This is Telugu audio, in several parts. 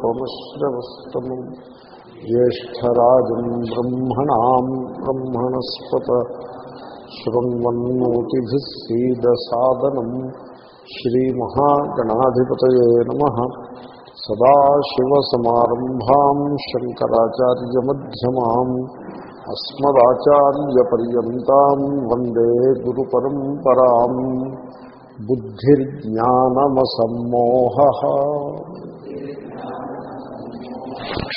उपमश्रवस्तमम् ज्येष्ठराजम् ब्रह्मणाम् ब्रह्मणस्पत शृण्वन्नोतिभिः सीदसादनम् श्रीमहागणाधिपतये नमः सदाशिवसमारम्भाम् शङ्कराचार्यमध्यमाम् अस्मदाचार्यपर्यन्ताम् वन्दे गुरुपरम्पराम् बुद्धिर्ज्ञानमसम्मोहः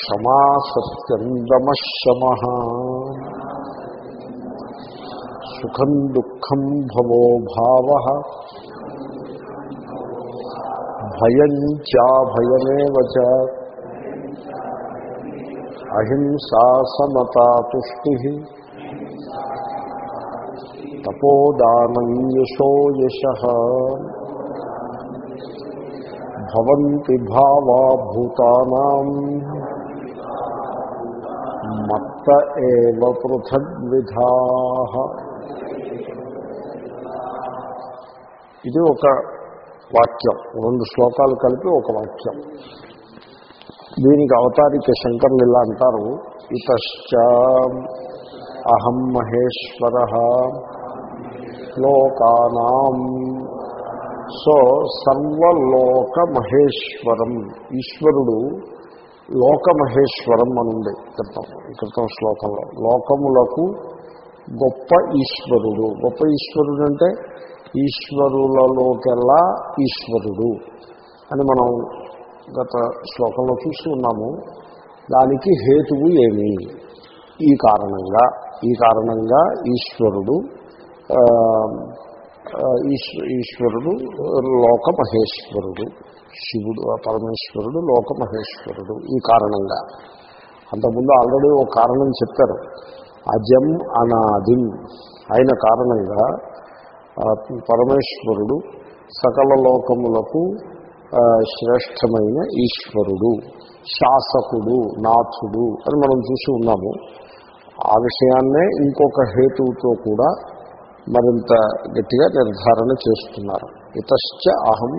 క్షమా సత్యందమశమ సుఖం దుఃఖం భవో భావ భయం చాభయమే అహింసా సమతాతుష్టి తుష్టి యశ భవంతి భావా భూతానా మత్త ఏవ పృథగ్విధా. ఇది ఒక వాక్యం రెండు శ్లోకాలు కలిపి ఒక వాక్యం. దీనికి అవతారిక శంకర్లు ఇలా అంటారు ఇతశ్చ అహం మహేశ్వర లోకానాం. సో సర్వలోక మహేశ్వరం ఈశ్వరుడు లోకమహేశ్వరం అనుంది క్రితం క్రితం శ్లోకంలో. లోకములకు గొప్ప ఈశ్వరుడు. గొప్ప ఈశ్వరుడు అంటే ఈశ్వరులలోకెల్లా ఈశ్వరుడు అని మనం గత శ్లోకంలో చూసి ఉన్నాము. దానికి హేతువు ఏమి? ఈ కారణంగా ఈ కారణంగా ఈశ్వరుడు ఈశ్వరుడు లోకమహేశ్వరుడు. శివుడు ఆ పరమేశ్వరుడు లోకమహేశ్వరుడు ఈ కారణంగా. అంతకుముందు ఆల్రెడీ ఒక కారణం చెప్పారు. అజం అనాదిం అయిన కారణంగా పరమేశ్వరుడు సకల లోకములకు శ్రేష్టమైన ఈశ్వరుడు శాసకుడు నాథుడు అని మనం చూసి ఉన్నాము. ఆ విషయాన్నే ఇంకొక హేతువుతో కూడా మరింత గట్టిగా నిర్ధారణ చేస్తున్నారు. ఇతశ్చ అహం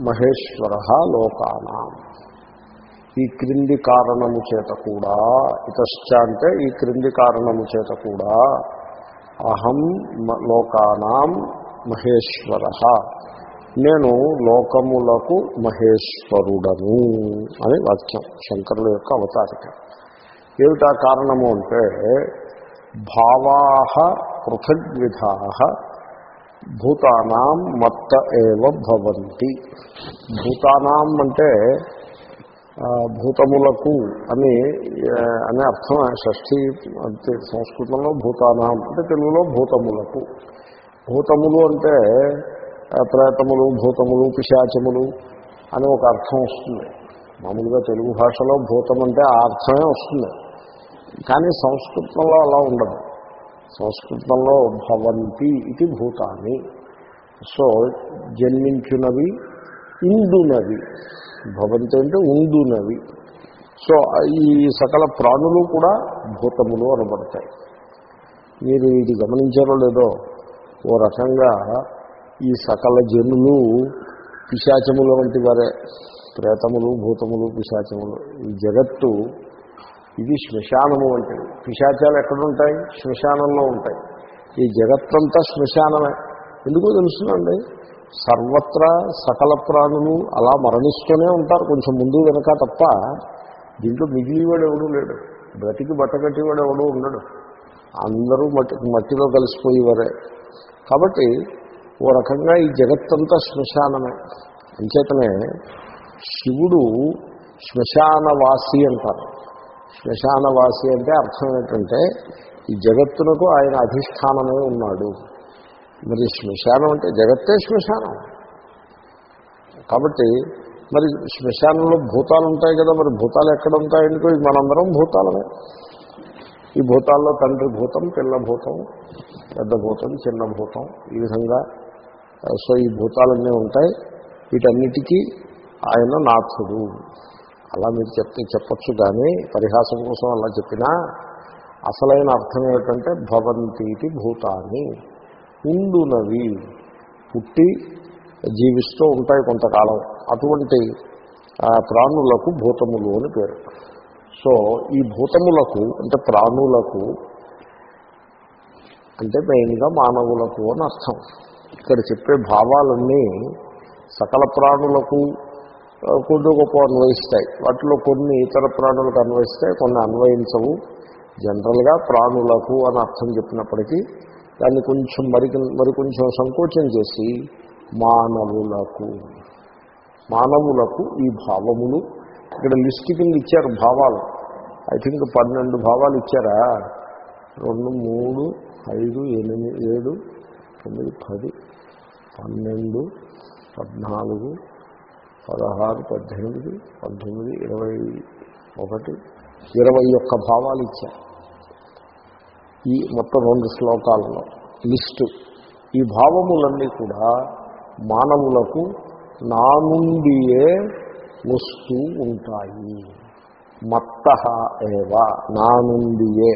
మహేశ్వర లోకానా. ఈ క్రింది కారణము చేత కూడా ఇతశ్చ అంటే ఈ క్రింది కారణము చేత కూడా అహం లోకానాం మహేశ్వర. నేను లోకములకు మహేశ్వరుడను అని వాక్యం శంకరుల యొక్క అవతారిక. ఏమిటా కారణము అంటే భావా పృథగ్విధా భూతానాం మత్త ఏవ భవంతి. భూతానాం అంటే భూతములకు అని అనే అర్థం షష్ఠీ అంటే సంస్కృతంలో భూతానాం అంటే తెలుగులో భూతములకు. భూతములు అంటే ప్రేతములు భూతములు పిశాచములు అని ఒక అర్థం వస్తుంది. మామూలుగా తెలుగు భాషలో భూతం అంటే ఆ అర్థమే వస్తుంది. కానీ సంస్కృతంలో అలా ఉండదు. సంస్కృతంలో భవంతి ఇది భూతాన్ని. సో జన్మించునవి ఇందునవి. భవంతి అంటే ఉందునవి. సో ఈ సకల ప్రాణులు కూడా భూతములు అనబడతాయి. మీరు ఇది గమనించారో లేదో ఓ రకంగా ఈ సకల జనులు పిశాచముల వంటి వారే. ప్రేతములు భూతములు పిశాచములు. ఈ జగత్తు ఇది శ్మశానము వంటిది పిశాచాలు ఎక్కడుంటాయి? శ్మశానంలో ఉంటాయి. ఈ జగత్తంతా శ్మశానమే. ఎందుకో తెలుసునండి సర్వత్రా సకల ప్రాణులు అలా మరణిస్తూనే ఉంటారు. కొంచెం ముందు వెనక తప్ప దీంట్లో మిగిలివాడు ఎవడూ లేడు. బ్రతికి బట్టగట్టివాడు ఎవడూ ఉండడు. అందరూ మట్టి మట్టిలో కలిసిపోయేవారే. కాబట్టి ఓ రకంగా ఈ జగత్తంతా శ్మశానమే. అంచేతనే శివుడు శ్మశానవాసి అంటారు. శ్మశానవాసి అంటే అర్థం ఏంటంటే ఈ జగత్తునకు ఆయన అధిష్టానమే ఉన్నాడు. మరి శ్మశానం అంటే జగత్తే శ్మశానం. కాబట్టి మరి శ్మశానంలో భూతాలు ఉంటాయి కదా మరి భూతాలు ఎక్కడ ఉంటాయంటే మనందరం భూతాలమే. ఈ భూతాల్లో తండ్రి భూతం పిల్ల భూతం పెద్ద భూతం చిన్న భూతం ఈ విధంగా సో ఈ భూతాలన్నీ ఉంటాయి. వీటన్నిటికీ ఆయన నాథుడు. అలా మీరు చెప్తే చెప్పచ్చు కానీ పరిహాసం కోసం అలా చెప్పినా అసలైన అర్థం ఏమిటంటే భవంతీతి భూతాన్ని. ఉండునవి పుట్టి జీవిస్తూ ఉంటాయి కొంతకాలం. అటువంటి ఆ ప్రాణులకు భూతములు అని పేరు. సో ఈ భూతములకు అంటే ప్రాణులకు అంటే మెయిన్గా మానవులకు అని అర్థం. ఇక్కడ చెప్పే భావాలన్నీ సకల ప్రాణులకు కొద్ది గొప్ప అన్వయిస్తాయి. వాటిలో కొన్ని ఇతర ప్రాణులకు అన్వయిస్తాయి కొన్ని అన్వయించవు. జనరల్గా ప్రాణులకు అని అర్థం చెప్పినప్పటికీ దాన్ని కొంచెం మరి మరి కొంచెం సంకోచం చేసి మానవులకు మానవులకు ఈ భావములు ఇక్కడ లిస్ట్ కింద ఇచ్చారు భావాలు. ఐ థింక్ పన్నెండు భావాలు ఇచ్చారా? రెండు మూడు ఐదు ఎనిమిది ఏడు తొమ్మిది పది పన్నెండు పద్నాలుగు పదహారు పద్దెనిమిది పంతొమ్మిది ఇరవై ఒకటి ఇరవై ఒక్క భావాలు ఇచ్చారు. ఈ మొత్తం రెండు శ్లోకాలలో లిస్టు. ఈ భావములన్నీ కూడా మానవులకు నా నుండియే వస్తూ ఉంటాయి. మత్త ఏవా నా నుండియే.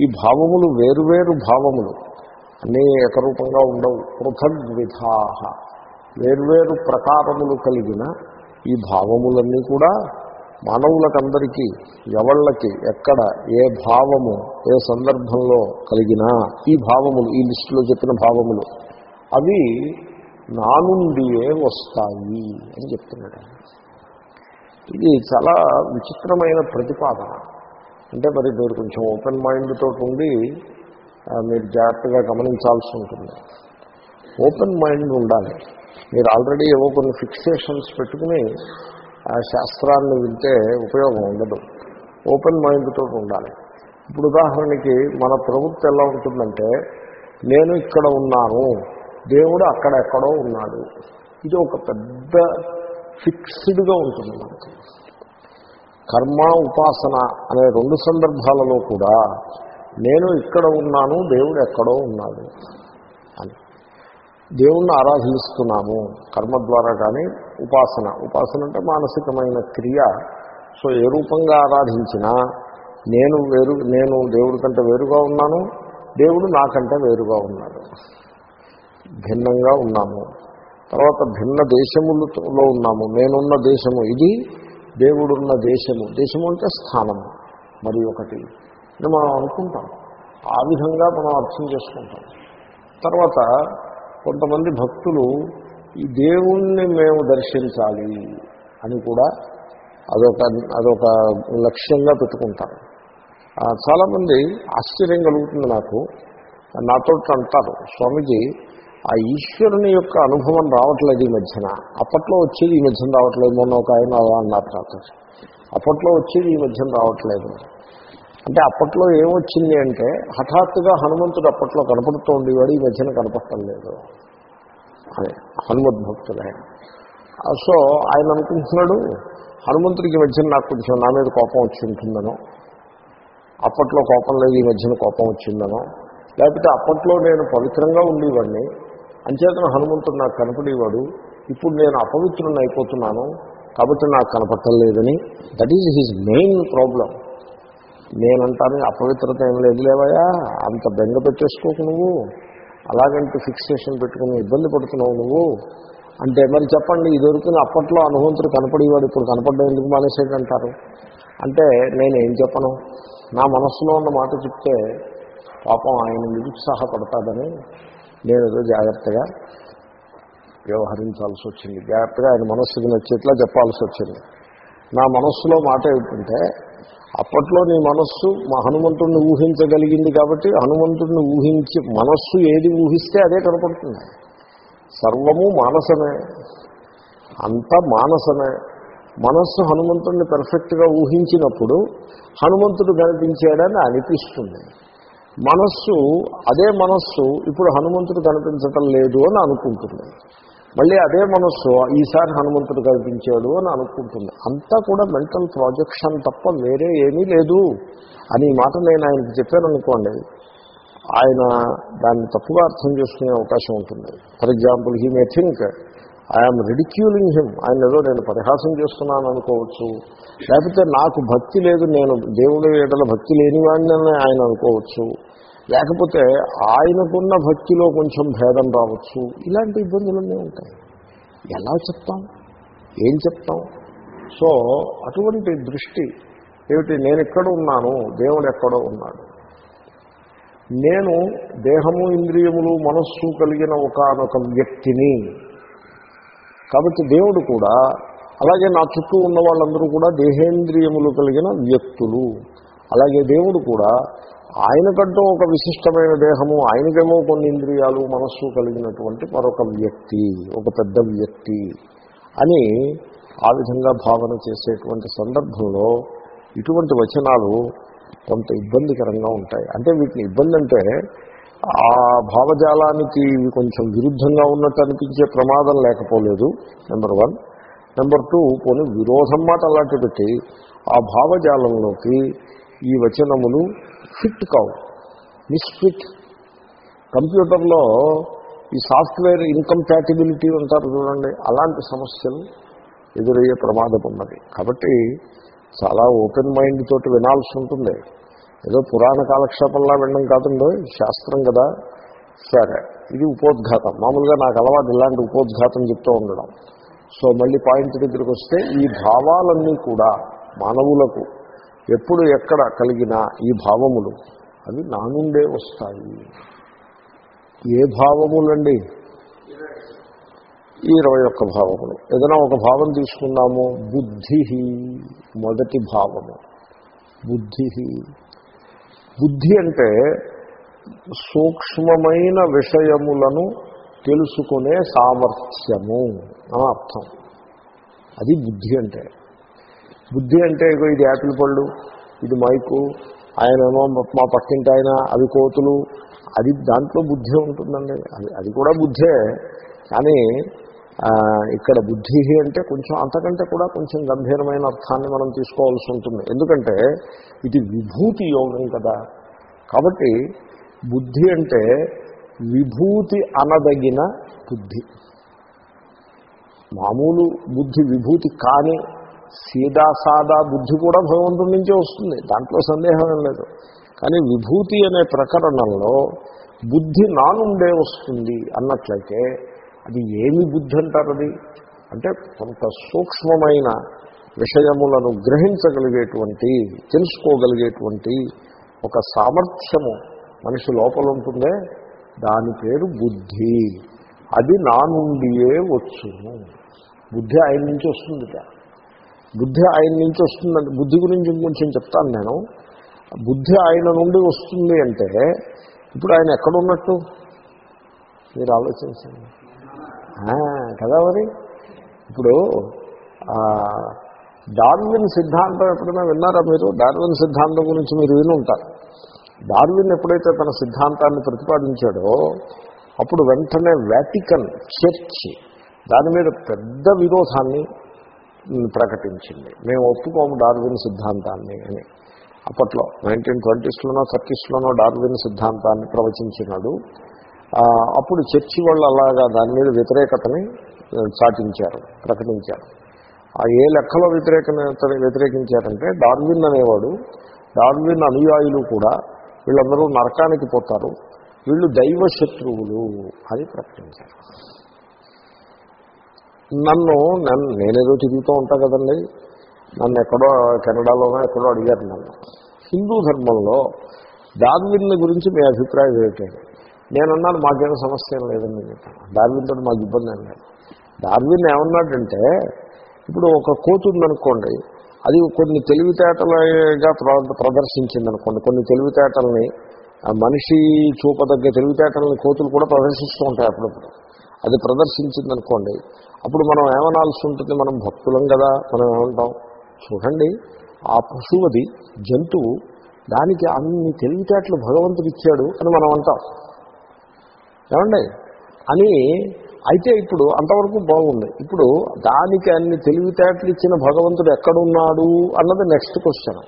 ఈ భావములు వేరువేరు భావములు. అన్నీ ఏకరూపంగా ఉండవు. పృథగ్విధాహ వేర్వేరు ప్రకారములు కలిగిన ఈ భావములన్నీ కూడా మానవులకందరికీ ఎవళ్ళకి ఎక్కడ ఏ భావము ఏ సందర్భంలో కలిగినా ఈ భావములు ఈ లిస్టులో చెప్పిన భావములు అవి నా నుండియే వస్తాయి అని చెప్తున్నాడు ఇది చాలా విచిత్రమైన ప్రతిపాదన. అంటే మరి మీరు కొంచెం ఓపెన్ మైండ్ తోటి ఉండి మీరు జాగ్రత్తగా గమనించాల్సి ఉంటుంది. ఓపెన్ మైండ్ ఉండాలి. మీరు ఆల్రెడీ ఏవో కొన్ని ఫిక్సేషన్స్ పెట్టుకుని ఆ శాస్త్రాన్ని వింటే ఉపయోగం ఉండదు. ఓపెన్ మైండ్తో ఉండాలి. ఇప్పుడు ఉదాహరణకి మన ప్రవృత్తి ఎలా ఉంటుందంటే నేను ఇక్కడ ఉన్నాను దేవుడు అక్కడ ఎక్కడో ఉన్నాడు. ఇది ఒక పెద్ద ఫిక్స్డ్గా ఉంటుంది మనకి. కర్మ ఉపాసన అనే రెండు సందర్భాలలో కూడా నేను ఇక్కడ ఉన్నాను దేవుడు ఎక్కడో ఉన్నాడు. దేవుణ్ణి ఆరాధిస్తున్నాము కర్మ ద్వారా కానీ ఉపాసన. ఉపాసన అంటే మానసికమైన క్రియ. సో ఏ రూపంగా ఆరాధించినా నేను వేరు నేను దేవుడి కంటే వేరుగా ఉన్నాను దేవుడు నాకంటే వేరుగా ఉన్నాడు. భిన్నంగా ఉన్నాము. తర్వాత భిన్న దేశములతో ఉన్నాము. నేనున్న దేశము ఇది దేవుడున్న దేశము. దేశము అంటే స్థానము. మరి ఒకటి. మనం అనుకుంటాం. ఆ విధంగా మనం అర్థం చేసుకుంటాం. తర్వాత కొంతమంది భక్తులు ఈ దేవుణ్ణి మేము దర్శించాలి అని కూడా అదొక అదొక లక్ష్యంగా పెట్టుకుంటారు. చాలామంది ఆశ్చర్యం కలుగుతుంది నాకు. నాతో అంటారు స్వామీజీ ఆ ఈశ్వరుని యొక్క అనుభవం రావట్లేదు ఈ మధ్యన. అప్పట్లో వచ్చేది ఈ మధ్యన రావట్లేదు మొన్న ఒక ఆయన అలా అన్నారు అప్పట్లో వచ్చేది ఈ మధ్యన రావట్లేదు. అంటే అప్పట్లో ఏమొచ్చింది అంటే హఠాత్తుగా హనుమంతుడు అప్పట్లో కనపడుతూ ఉండేవాడు ఈ మధ్యన కనపడటం లేదు. అని హనుమద్భక్తుడు సో ఆయన అనుకుంటున్నాడు హనుమంతుడికి ఈ మధ్యన నాకు కొంచెం నా మీద కోపం వచ్చి ఉంటుందనో అప్పట్లో కోపం లేదు ఈ మధ్యన కోపం వచ్చిందనో లేకపోతే అప్పట్లో నేను పవిత్రంగా ఉండేవాడిని అంచేతన హనుమంతుడు నాకు కనపడేవాడు ఇప్పుడు నేను అపవిత్రుని అయిపోతున్నాను కాబట్టి నాకు కనపడటం లేదని that is his main problem నేనంటాను అపవిత్రత ఏం లేదు లేవయా అంత బెంగ పెట్టేసుకోకు నువ్వు. అలాగంటే ఫిక్సేషన్ పెట్టుకుని ఇబ్బంది పడుతున్నావు నువ్వు. అంటే మరి చెప్పండి ఇది వరకు అప్పట్లో అనుభవంతుడు కనపడేవాడు ఇప్పుడు కనపడడం ఎందుకు మానేసేటంటారు అంటే నేను ఏం చెప్పను? నా మనస్సులో ఉన్న మాట చెప్తే పాపం ఆయన నిరుత్సాహపడతాడని నేను ఏదో జాగ్రత్తగా వ్యవహరించాల్సి వచ్చింది. జాగ్రత్తగా ఆయన మనస్సుకి నచ్చేట్లా చెప్పాల్సి వచ్చింది. నా మనస్సులో మాట ఏమిటంటే అప్పట్లో నీ మనస్సు మా హనుమంతుడిని ఊహించగలిగింది కాబట్టి హనుమంతుడిని ఊహించి మనస్సు ఏది ఊహిస్తే అదే కనపడుతుంది. సర్వము మానసమే. అంత మానసమే. మనస్సు హనుమంతుడిని పెర్ఫెక్ట్గా ఊహించినప్పుడు హనుమంతుడు కనిపించాడని అనిపిస్తుంది. మనస్సు అదే మనస్సు ఇప్పుడు హనుమంతుడు కనిపించటం లేదు అని అనుకుంటుంది. మళ్ళీ అదే మనస్సు ఈసారి హనుమంతుడు కల్పించాడు అని అనుకుంటుంది. అంతా కూడా మెంటల్ ప్రాజెక్షన్ తప్ప వేరే ఏమీ లేదు అని మాట నేను ఆయనకి చెప్పాను అనుకోండి. ఆయన దాన్ని తప్పుగా అర్థం చేసుకునే అవకాశం ఉంటుంది. For example he may think I'm ridiculing him ఆయన ఏదో నేను పరిహాసం చేస్తున్నాను అనుకోవచ్చు. లేకపోతే నాకు భక్తి లేదు నేను దేవుడి ఏడల భక్తి లేనివాడిని ఆయన అనుకోవచ్చు. లేకపోతే ఆయనకున్న భక్తిలో కొంచెం భేదం రావచ్చు. ఇలాంటి ఇబ్బందులన్నీ ఉంటాయి. ఎలా చెప్తాం? ఏం చెప్తాం? సో అటువంటి దృష్టి ఏమిటి? నేను ఎక్కడ ఉన్నాను? దేవుడు ఎక్కడో ఉన్నాడు. నేను దేహము ఇంద్రియములు మనస్సు కలిగిన ఒకనొక వ్యక్తిని. కాబట్టి దేవుడు కూడా అలాగే నా చుట్టూ ఉన్న వాళ్ళందరూ కూడా దేహేంద్రియములు కలిగిన వ్యక్తులు. అలాగే దేవుడు కూడా ఆయనకంటూ ఒక విశిష్టమైన దేహము ఆయనకేమో కొన్ని ఇంద్రియాలు మనస్సు కలిగినటువంటి మరొక వ్యక్తి ఒక పెద్ద వ్యక్తి అని ఆ విధంగా భావన చేసేటువంటి సందర్భంలో ఇటువంటి వచనాలు కొంత ఇబ్బందికరంగా ఉంటాయి. అంటే వీటిని ఇబ్బంది అంటే ఆ భావజాలానికి ఇవి కొంచెం విరుద్ధంగా ఉన్నట్టు అనిపించే ప్రమాదం లేకపోలేదు నెంబర్ వన్ నెంబర్ టూ పోనీ విరోధం మాట అలాంటి పెట్టి ఆ భావజాలంలోకి ఈ వచనములు ఫిట్ కావు. మిస్ఫిట్. కంప్యూటర్లో ఈ సాఫ్ట్వేర్ ఇన్కంపాటిబిలిటీ ఉంటారు చూడండి అలాంటి సమస్యలు ఎదురయ్యే ప్రమాదం ఉన్నది. కాబట్టి చాలా ఓపెన్ మైండ్ తోటి వినాల్సి ఉంటుంది. ఏదో పురాణ కాలక్షేపంలా వినడం కాదండి శాస్త్రం కదా. సరే ఇది ఉపోద్ఘాతం. మామూలుగా నాకు అలవాటు ఇలాంటి ఉపోద్ఘాతం చెప్తూ ఉండడం. సో మళ్ళీ పాయింట్ దగ్గరికి వస్తే ఈ భావాలన్నీ కూడా మానవులకు ఎప్పుడు ఎక్కడ కలిగినా ఈ భావములు అవి నా నుండే వస్తాయి. ఏ భావములండి? ఈ ఇరవై ఒక్క భావములు. ఏదైనా ఒక భావం తీసుకున్నాము బుద్ధి మొదటి భావము. బుద్ధి బుద్ధి అంటే సూక్ష్మమైన విషయములను తెలుసుకునే సామర్థ్యము అని అర్థం. అది బుద్ధి అంటే. బుద్ధి అంటే ఇగో ఇది యాపిల్ పళ్ళు ఇది మైకు ఆయన ఏమో మా పక్కింటి ఆయన అవి కోతులు అది దాంట్లో బుద్ధి ఉంటుందండి. అది అది కూడా బుద్ధే కానీ ఇక్కడ బుద్ధి అంటే కొంచెం అంతకంటే కూడా కొంచెం గంభీరమైన అర్థాన్ని మనం తీసుకోవాల్సి ఉంటుంది. ఎందుకంటే ఇది విభూతి యోగం కదా. కాబట్టి బుద్ధి అంటే విభూతి అనదగిన బుద్ధి. మామూలు బుద్ధి విభూతి కాని సీదా సాదా బుద్ధి కూడా భగవంతుడి నుంచే వస్తుంది. దాంట్లో సందేహం ఏం లేదు. కానీ విభూతి అనే ప్రకరణంలో బుద్ధి నానుండే వస్తుంది అన్నట్లయితే అది ఏమి బుద్ధి అంటారు అది? అంటే కొంత సూక్ష్మమైన విషయములను గ్రహించగలిగేటువంటి తెలుసుకోగలిగేటువంటి ఒక సామర్థ్యము మనిషి లోపల ఉంటుందే. దాని పేరు బుద్ధి. అది నా నుండియే వచ్చును. బుద్ధి ఆయన నుంచి వస్తుందిట. బుద్ధి ఆయన నుంచి వస్తుందంటే. బుద్ధి గురించి కొంచెం చెప్తాను నేను. బుద్ధి ఆయన నుండి వస్తుంది అంటే ఇప్పుడు ఆయన ఎక్కడున్నట్టు మీరు ఆలోచించండి. కదా మరి? ఇప్పుడు డార్విన్ సిద్ధాంతం ఎప్పుడైనా విన్నారా మీరు? డార్విన్ సిద్ధాంతం గురించి మీరు విని ఉంటారు. డార్విన్ ఎప్పుడైతే తన సిద్ధాంతాన్ని ప్రతిపాదించాడో అప్పుడు వెంటనే వ్యాటికన్ చర్చ్ దాని మీద పెద్ద విరోధాన్ని ప్రకటించింది. మేము ఒప్పుకోము డార్విన్ సిద్ధాంతాన్ని అని. అప్పట్లో నైన్టీన్ ట్వంటీస్లోనో థర్టీస్లోనో డార్విన్ సిద్ధాంతాన్ని ప్రవచించినాడు. అప్పుడు చర్చి వాళ్ళు అలాగా దాని మీద వ్యతిరేకతని చాటించారు ప్రకటించారు. ఆ ఏ లెక్కలో వ్యతిరేకత వ్యతిరేకించారంటే డార్విన్ అనేవాడు డార్విన్ అనుయాయులు కూడా వీళ్ళందరూ నరకానికి పోతారు వీళ్ళు దైవ శత్రువులు అని ప్రకటించారు. నన్ను నన్ను నేనేదో తిరుగుతూ ఉంటా కదండి. నన్ను ఎక్కడో కెనడాలోనో ఎక్కడో అడిగారు నన్ను. హిందూ ధర్మంలో డార్విన్ల గురించి మీ అభిప్రాయం ఏమిటండి నేనన్నాను మాకేం సమస్య ఏం లేదని చెప్పాను. డార్విన్తో మాకు ఇబ్బంది ఏం లేదు. డార్విన్ ఏమన్నాడంటే ఇప్పుడు ఒక కోతు ఉందనుకోండి అది కొన్ని తెలివితేటలుగా ప్రదర్శించింది అనుకోండి కొన్ని తెలివితేటల్ని మనిషి చూపదగ్గ తెలివితేటలని కోతులు కూడా ప్రదర్శిస్తూ ఉంటాయి అప్పుడప్పుడు. అది ప్రదర్శించిందనుకోండి. అప్పుడు మనం ఏమనాల్సి ఉంటుంది? మనం భక్తులం కదా మనం ఏమంటాం? చూడండి ఆ పశువుది జంతువు దానికి అన్ని తెలివితేటలు భగవంతుడు ఇచ్చాడు అని మనం అంటాం. ఏమండి? అని అయితే ఇప్పుడు అంతవరకు బాగుంది. ఇప్పుడు దానికి అన్ని తెలివితేటలు ఇచ్చిన భగవంతుడు ఎక్కడున్నాడు అన్నది నెక్స్ట్ క్వశ్చన్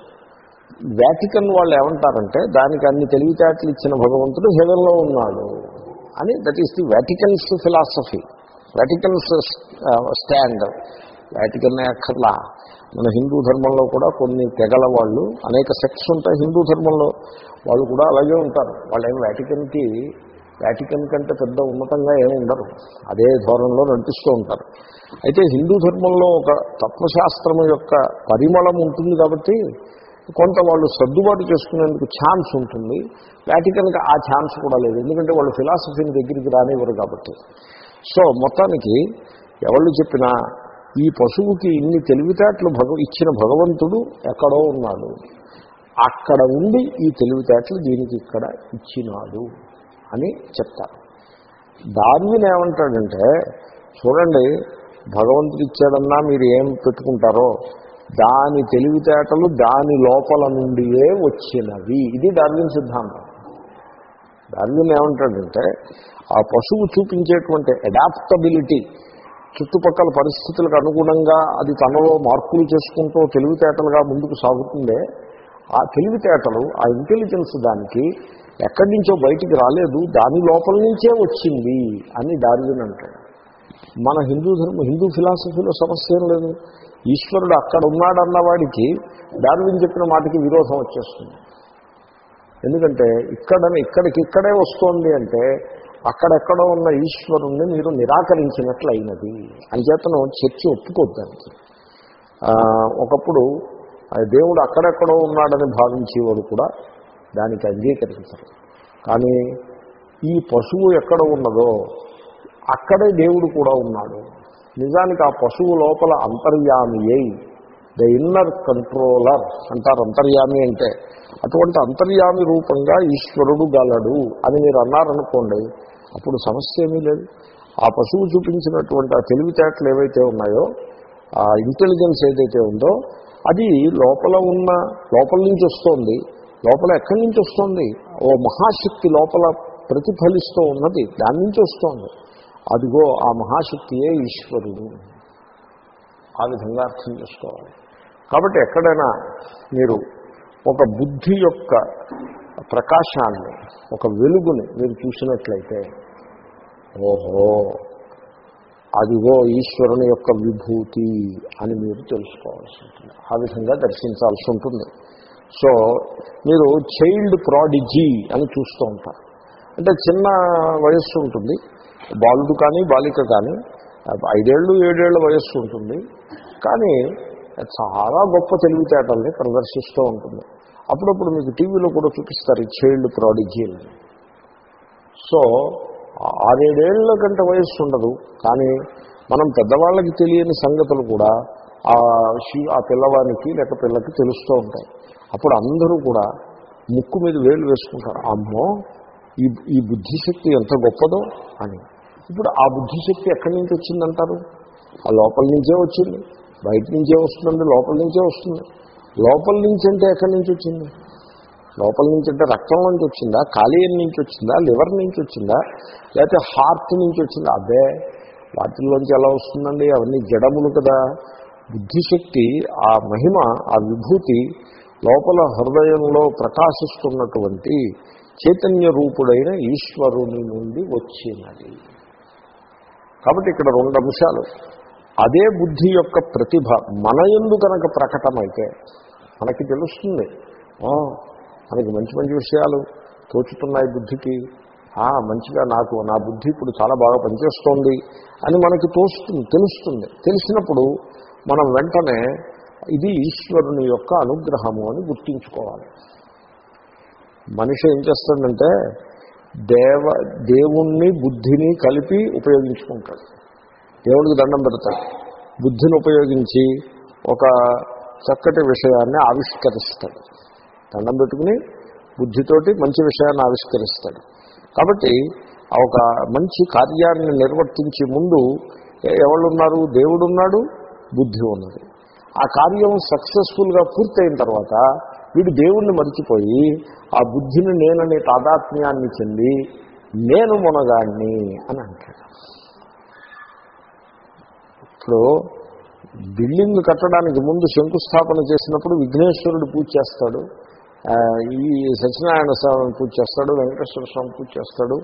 వ్యాటికన్ వాళ్ళు ఏమంటారంటే దానికి అన్ని తెలివితేటలు ఇచ్చిన భగవంతుడు హెవెన్లో ఉన్నాడు. అని that is the Vatican's philosophy Vatican's stand Vatican అక్కర్లా. మన హిందూ ధర్మంలో కూడా కొన్ని తెగల వాళ్ళు అనేక సెక్స్ ఉంటాయి హిందూ ధర్మంలో. వాళ్ళు కూడా అలాగే ఉంటారు. వాళ్ళు ఏం వ్యాటికన్కి వాటికన్ కంటే పెద్ద ఉన్నతంగా ఏమి ఉండరు. అదే ధోరణిలో నడిపిస్తూ ఉంటారు. అయితే హిందూ ధర్మంలో ఒక తత్వశాస్త్రం యొక్క పరిమళం ఉంటుంది కాబట్టి కొంత వాళ్ళు సర్దుబాటు చేసుకునేందుకు ఛాన్స్ ఉంటుంది. వాటికన్కి ఆ ఛాన్స్ కూడా లేదు. ఎందుకంటే వాళ్ళు ఫిలాసఫీని దగ్గరికి రానివ్వరు కాబట్టి. సో మొత్తానికి ఎవళ్ళు చెప్పినా ఈ పశువుకి ఇన్ని తెలివితేటలు భగవ ఇచ్చిన భగవంతుడు ఎక్కడో ఉన్నాడు. అక్కడ ఉండి ఈ తెలివితేటలు దీనికి ఇక్కడ ఇచ్చినాడు అని చెప్తారు. దాన్ని ఏమంటాడంటే చూడండి భగవంతుడు ఇచ్చాడన్నా మీరు ఏం పెట్టుకుంటారో దాని తెలివితేటలు దాని లోపల నుండియే వచ్చినవి. ఇది డార్విన్ సిద్ధాంతం. డార్విన్ ఏమంటాడంటే ఆ పశువు చూపించేటువంటి అడాప్టబిలిటీ చుట్టుపక్కల పరిస్థితులకు అనుగుణంగా అది తనలో మార్పులు చేసుకుంటూ తెలివితేటలుగా ముందుకు సాగుతుందే. ఆ తెలివితేటలు ఆ ఇంటెలిజెన్స్ దానికి ఎక్కడి నుంచో బయటికి రాలేదు దాని లోపల నుంచే వచ్చింది అని డార్విన్ అంటాడు. మన హిందూ ధర్మ హిందూ ఫిలాసఫీలో సమస్య ఏం లేదు? ఈశ్వరుడు అక్కడ ఉన్నాడన్న వాడికి డార్విన్ చెప్పిన మాటకి విరోధం వచ్చేస్తుంది. ఎందుకంటే ఇక్కడ ఇక్కడికి ఇక్కడే వస్తోంది అంటే అక్కడెక్కడో ఉన్న ఈశ్వరుణ్ణి మీరు నిరాకరించినట్లు అయినది అంచేతను చర్చి ఒప్పుకోద్దానికి ఒకప్పుడు ఆ దేవుడు అక్కడెక్కడో ఉన్నాడని భావించేవాడు కూడా దానికి అంగీకరించరు. కానీ ఈ పశువు ఎక్కడ ఉన్నదో అక్కడే దేవుడు కూడా ఉన్నాడు. నిజానికి ఆ పశువు లోపల అంతర్యామి అయి ద ఇన్నర్ కంట్రోలర్ అంటారు అంతర్యామి అంటే. అటువంటి అంతర్యామి రూపంగా ఈశ్వరుడు గలడు అని మీరు అన్నారనుకోండి అప్పుడు సమస్య ఏమీ లేదు. ఆ పశువు చూపించినటువంటి ఆ తెలివితేటలు ఏవైతే ఉన్నాయో ఆ ఇంటెలిజెన్స్ ఏదైతే ఉందో అది లోపల ఉన్న లోపల నుంచి వస్తోంది లోపల ఎక్కడి నుంచి వస్తుంది? ఓ మహాశక్తి లోపల ప్రతిఫలిస్తూ ఉన్నది దాని నుంచి వస్తోంది. అదిగో ఆ మహాశక్తియే ఈశ్వరుడు. ఆ విధంగా అర్థం చేసుకోవాలి. కాబట్టి ఎక్కడైనా మీరు ఒక బుద్ధి యొక్క ప్రకాశాన్ని ఒక వెలుగుని మీరు చూసినట్లయితే ఓహో అదిగో ఈశ్వరుని యొక్క విభూతి అని మీరు తెలుసుకోవాల్సి ఉంటుంది. ఆ విధంగా దర్శించాల్సి ఉంటుంది. సో మీరు చైల్డ్ ప్రాడిజీ అని చూస్తూ ఉంటారు. అంటే చిన్న వయస్సు ఉంటుంది. బాలుడు కానీ బాలిక కానీ ఐదేళ్ళు ఏడేళ్ళ వయస్సు ఉంటుంది. కానీ చాలా గొప్ప తెలివితేటల్ని ప్రదర్శిస్తూ ఉంటుంది. అప్పుడప్పుడు మీకు టీవీలో కూడా చూపిస్తారు ఈ చైల్డ్ ప్రాడిజీని సో ఆరేడేళ్ళ కంటే వయస్సు ఉండదు. కానీ మనం పెద్దవాళ్ళకి తెలియని సంగతులు కూడా ఆ ఆ పిల్లవానికి లేక పిల్లకి తెలుస్తూ ఉంటాయి. అప్పుడు అందరూ కూడా ముక్కు మీద వేలు వేసుకుంటారు. అమ్మో ఈ ఈ బుద్ధిశక్తి ఎంత గొప్పదో అని. ఇప్పుడు ఆ బుద్ధిశక్తి ఎక్కడి నుంచి వచ్చిందంటారు? ఆ లోపల నుంచే వచ్చింది. బయట నుంచే వస్తుందండి లోపల నుంచే వస్తుంది. లోపల నుంచి అంటే ఎక్కడి నుంచి వచ్చింది? లోపల నుంచి అంటే రక్తం నుంచి వచ్చిందా? కాలేయం నుంచి వచ్చిందా? లివర్ నుంచి వచ్చిందా? లేకపోతే హార్ట్ నుంచి వచ్చిందా? అదే. వాటిల్లోంచి ఎలా వస్తుందండి? అవన్నీ జడములు కదా. బుద్ధిశక్తి ఆ మహిమ ఆ విభూతి లోపల హృదయంలో ప్రకాశిస్తున్నటువంటి చైతన్య రూపుడైన ఈశ్వరుని నుండి వచ్చినది. కాబట్టి ఇక్కడ రెండు అంశాలు. అదే బుద్ధి యొక్క ప్రతిభ మన ఎందు కనుక ప్రకటమైతే మనకి తెలుస్తుంది. మనకి మంచి మంచి విషయాలు తోచుతున్నాయి బుద్ధికి. మంచిగా నాకు నా బుద్ధి ఇప్పుడు చాలా బాగా పనిచేస్తోంది అని మనకి తోస్తుంది తెలుస్తుంది. తెలిసినప్పుడు మనం వెంటనే ఇది ఈశ్వరుని యొక్క అనుగ్రహము అని గుర్తించుకోవాలి. మనిషి ఏం చేస్తాడంటే దేవ దేవుణ్ణి బుద్ధిని కలిపి ఉపయోగించుకుంటాడు దేవుడికి దండం పెడతాడు బుద్ధిని ఉపయోగించి ఒక చక్కటి విషయాన్ని ఆవిష్కరిస్తాడు. దండం పెట్టుకుని బుద్ధితోటి మంచి విషయాన్ని ఆవిష్కరిస్తాడు. కాబట్టి ఒక మంచి కార్యాన్ని నిర్వర్తించే ముందు ఎవరున్నారు దేవుడు ఉన్నాడు బుద్ధి ఉన్నది. ఆ కార్యం సక్సెస్ఫుల్గా పూర్తయిన తర్వాత వీడు దేవుణ్ణి మరిచిపోయి ఆ బుద్ధిని నేననే తాదాత్మ్యాన్ని చెంది నేను మునగాన్ని అని అంటాడు. ఇప్పుడు బిల్డింగ్ కట్టడానికి ముందు శంకుస్థాపన చేసినప్పుడు విఘ్నేశ్వరుడు పూజ చేస్తాడు. ఈ సత్యనారాయణ స్వామి పూజ చేస్తాడు వెంకటేశ్వర స్వామి పూజ చేస్తాడు.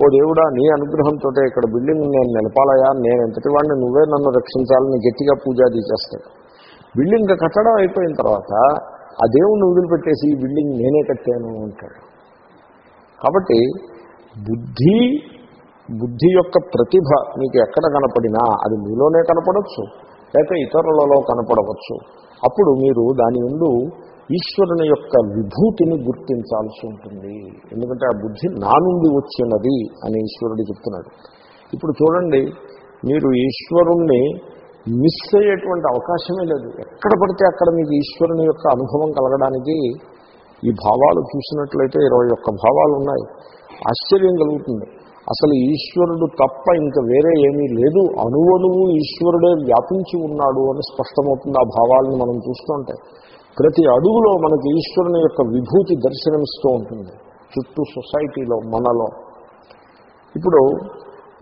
ఓ దేవుడా నీ అనుగ్రహంతో ఇక్కడ బిల్డింగ్ నేను నిలపాలయా? నేను ఎంతటి వాడిని నువ్వే నన్ను రక్షించాలని గట్టిగా పూజాది చేస్తాడు. బిల్డింగ్ కట్టడం అయిపోయిన తర్వాత ఆ దేవుణ్ణి వదిలిపెట్టేసి ఈ బిల్డింగ్ నేనే కట్టాను అంటాడు. కాబట్టి బుద్ధి బుద్ధి యొక్క ప్రతిభ మీకు ఎక్కడ కనపడినా అది మీలోనే కనపడవచ్చు లేక ఇతరులలో కనపడవచ్చు. అప్పుడు మీరు దాని ముందు ఈశ్వరుని యొక్క విభూతిని గుర్తించాల్సి ఉంటుంది. ఎందుకంటే ఆ బుద్ధి నా నుండి వచ్చినది అని ఈశ్వరుడు చెప్తున్నాడు. ఇప్పుడు చూడండి మీరు ఈశ్వరుణ్ణి మిస్ అయ్యేటువంటి అవకాశమే లేదు. ఎక్కడ పడితే అక్కడ మీకు ఈశ్వరుని యొక్క అనుభవం కలగడానికి ఈ భావాలు చూసినట్లయితే ఇరవై ఒక్క భావాలు ఉన్నాయి. ఆశ్చర్యం కలుగుతుంది. అసలు ఈశ్వరుడు తప్ప ఇంకా వేరే ఏమీ లేదు. అణువణువు ఈశ్వరుడే వ్యాపించి ఉన్నాడు అని స్పష్టమవుతుంది ఆ భావాలను మనం చూస్తుంటే. ప్రతి అడుగులో మనకి ఈశ్వరుని యొక్క విభూతి దర్శనమిస్తూ ఉంటుంది. చుట్టూ సొసైటీలో మనలో. ఇప్పుడు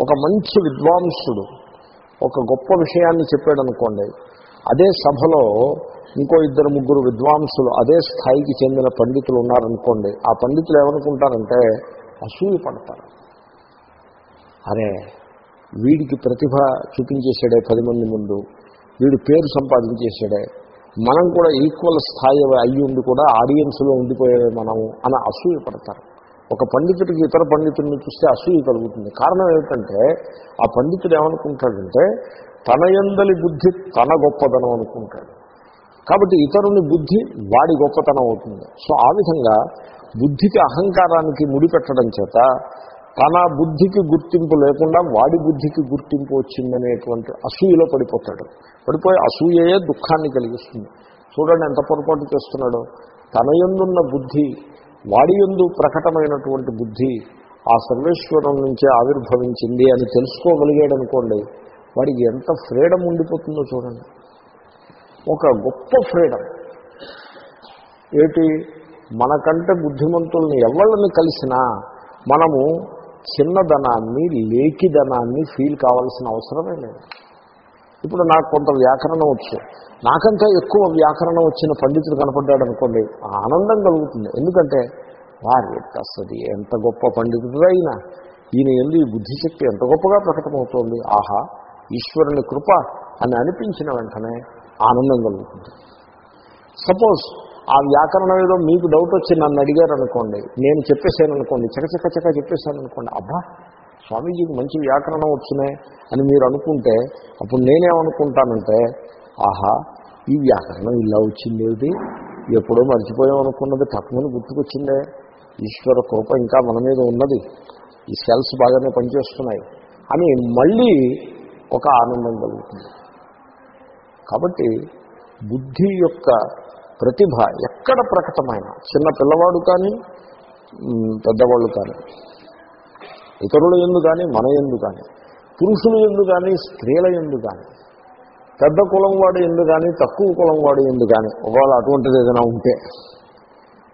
ఒక మంచి విద్వాంసుడు ఒక గొప్ప విషయాన్ని చెప్పాడు అనుకోండి అదే సభలో ఇంకో ఇద్దరు ముగ్గురు విద్వాంసులు అదే స్థాయికి చెందిన పండితులు ఉన్నారనుకోండి ఆ పండితులు ఏమనుకుంటారంటే అసూయ పడతారు. అరే వీడికి ప్రతిభ చూపించేసాడే పది మంది ముందు వీడి పేరు సంపాదించేసాడే మనం కూడా ఈక్వల్ స్థాయి అయ్యి ఉండి కూడా ఆడియన్స్లో ఉండిపోయే మనము అని అసూయ పడతారు. ఒక పండితుడికి ఇతర పండితుడిని చూస్తే అసూయ కలుగుతుంది. కారణం ఏమిటంటే ఆ పండితుడు ఏమనుకుంటాడంటే తన ఎందలి బుద్ధి తన గొప్పతనం అనుకుంటాడు. కాబట్టి ఇతరుని బుద్ధి వాడి గొప్పతనం అవుతుంది. సో ఆ విధంగా బుద్ధికి అహంకారానికి ముడిపెట్టడం చేత తన బుద్ధికి గుర్తింపు లేకుండా వాడి బుద్ధికి గుర్తింపు వచ్చిందనేటువంటి అసూయలో పడిపోతాడు. పడిపోయి అసూయయే దుఃఖాన్ని కలిగిస్తుంది. చూడండి ఎంత పొరపాటు చేస్తున్నాడో. తన ఎందున్న బుద్ధి వాడి ఎందు ప్రకటమైనటువంటి బుద్ధి ఆ సర్వేశ్వరం నుంచే ఆవిర్భవించింది అని తెలుసుకోగలిగాడు అనుకోండి వాడికి ఎంత ఫ్రీడమ్ ఉండిపోతుందో చూడండి. ఒక గొప్ప ఫ్రీడమ్. ఏటి? మనకంటే బుద్ధిమంతుల్ని ఎవళ్ళని కలిసినా మనము చిన్నదనాన్ని లేకిదనాన్ని ఫీల్ కావాల్సిన అవసరమే లేదు. ఇప్పుడు నాకు కొంత వ్యాకరణం వచ్చు. నాకంటే ఎక్కువ వ్యాకరణం వచ్చిన పండితుడు కనపడ్డాడు అనుకోండి ఆనందం కలుగుతుంది. ఎందుకంటే వారి వస్తుంది ఎంత గొప్ప పండితుడు అయినా ఈయన ఎందు ఈ బుద్ధిశక్తి ఎంత గొప్పగా ప్రకటమవుతోంది. ఆహా ఈశ్వరుని కృప అని అనిపించిన వెంటనే ఆనందం కలుగుతుంది. సపోజ్ ఆ వ్యాకరణం ఏదో మీకు డౌట్ వచ్చి నన్ను అడిగారు అనుకోండి నేను చెప్పేశాను అనుకోండి చకచక చక చెప్పేశాను అనుకోండి అబ్బా స్వామీజీకి మంచి వ్యాకరణం వచ్చినాయి అని మీరు అనుకుంటే అప్పుడు నేనేమనుకుంటానంటే ఆహా ఈ వ్యాకరణం ఇలా వచ్చింది ఎప్పుడో మర్చిపోయాం అనుకున్నది తక్కువని గుర్తుకొచ్చిందే. ఈశ్వర కృప ఇంకా మన మీద ఉన్నది. ఈ సెల్స్ బాగానే పనిచేస్తున్నాయి. అని మళ్ళీ ఒక ఆనందం కలుగుతుంది. కాబట్టి బుద్ధి యొక్క ప్రతిభ ఎక్కడ ప్రకటమైన చిన్న పిల్లవాడు కానీ పెద్దవాళ్ళు కానీ ఇతరుల ఎందు కానీ మన ఎందు కానీ పురుషుల ఎందు కానీ స్త్రీల ఎందు కానీ పెద్ద కులం వాడు ఎందు కానీ తక్కువ కులం వాడు ఎందు కానీ ఒకవేళ అటువంటిది ఏదైనా ఉంటే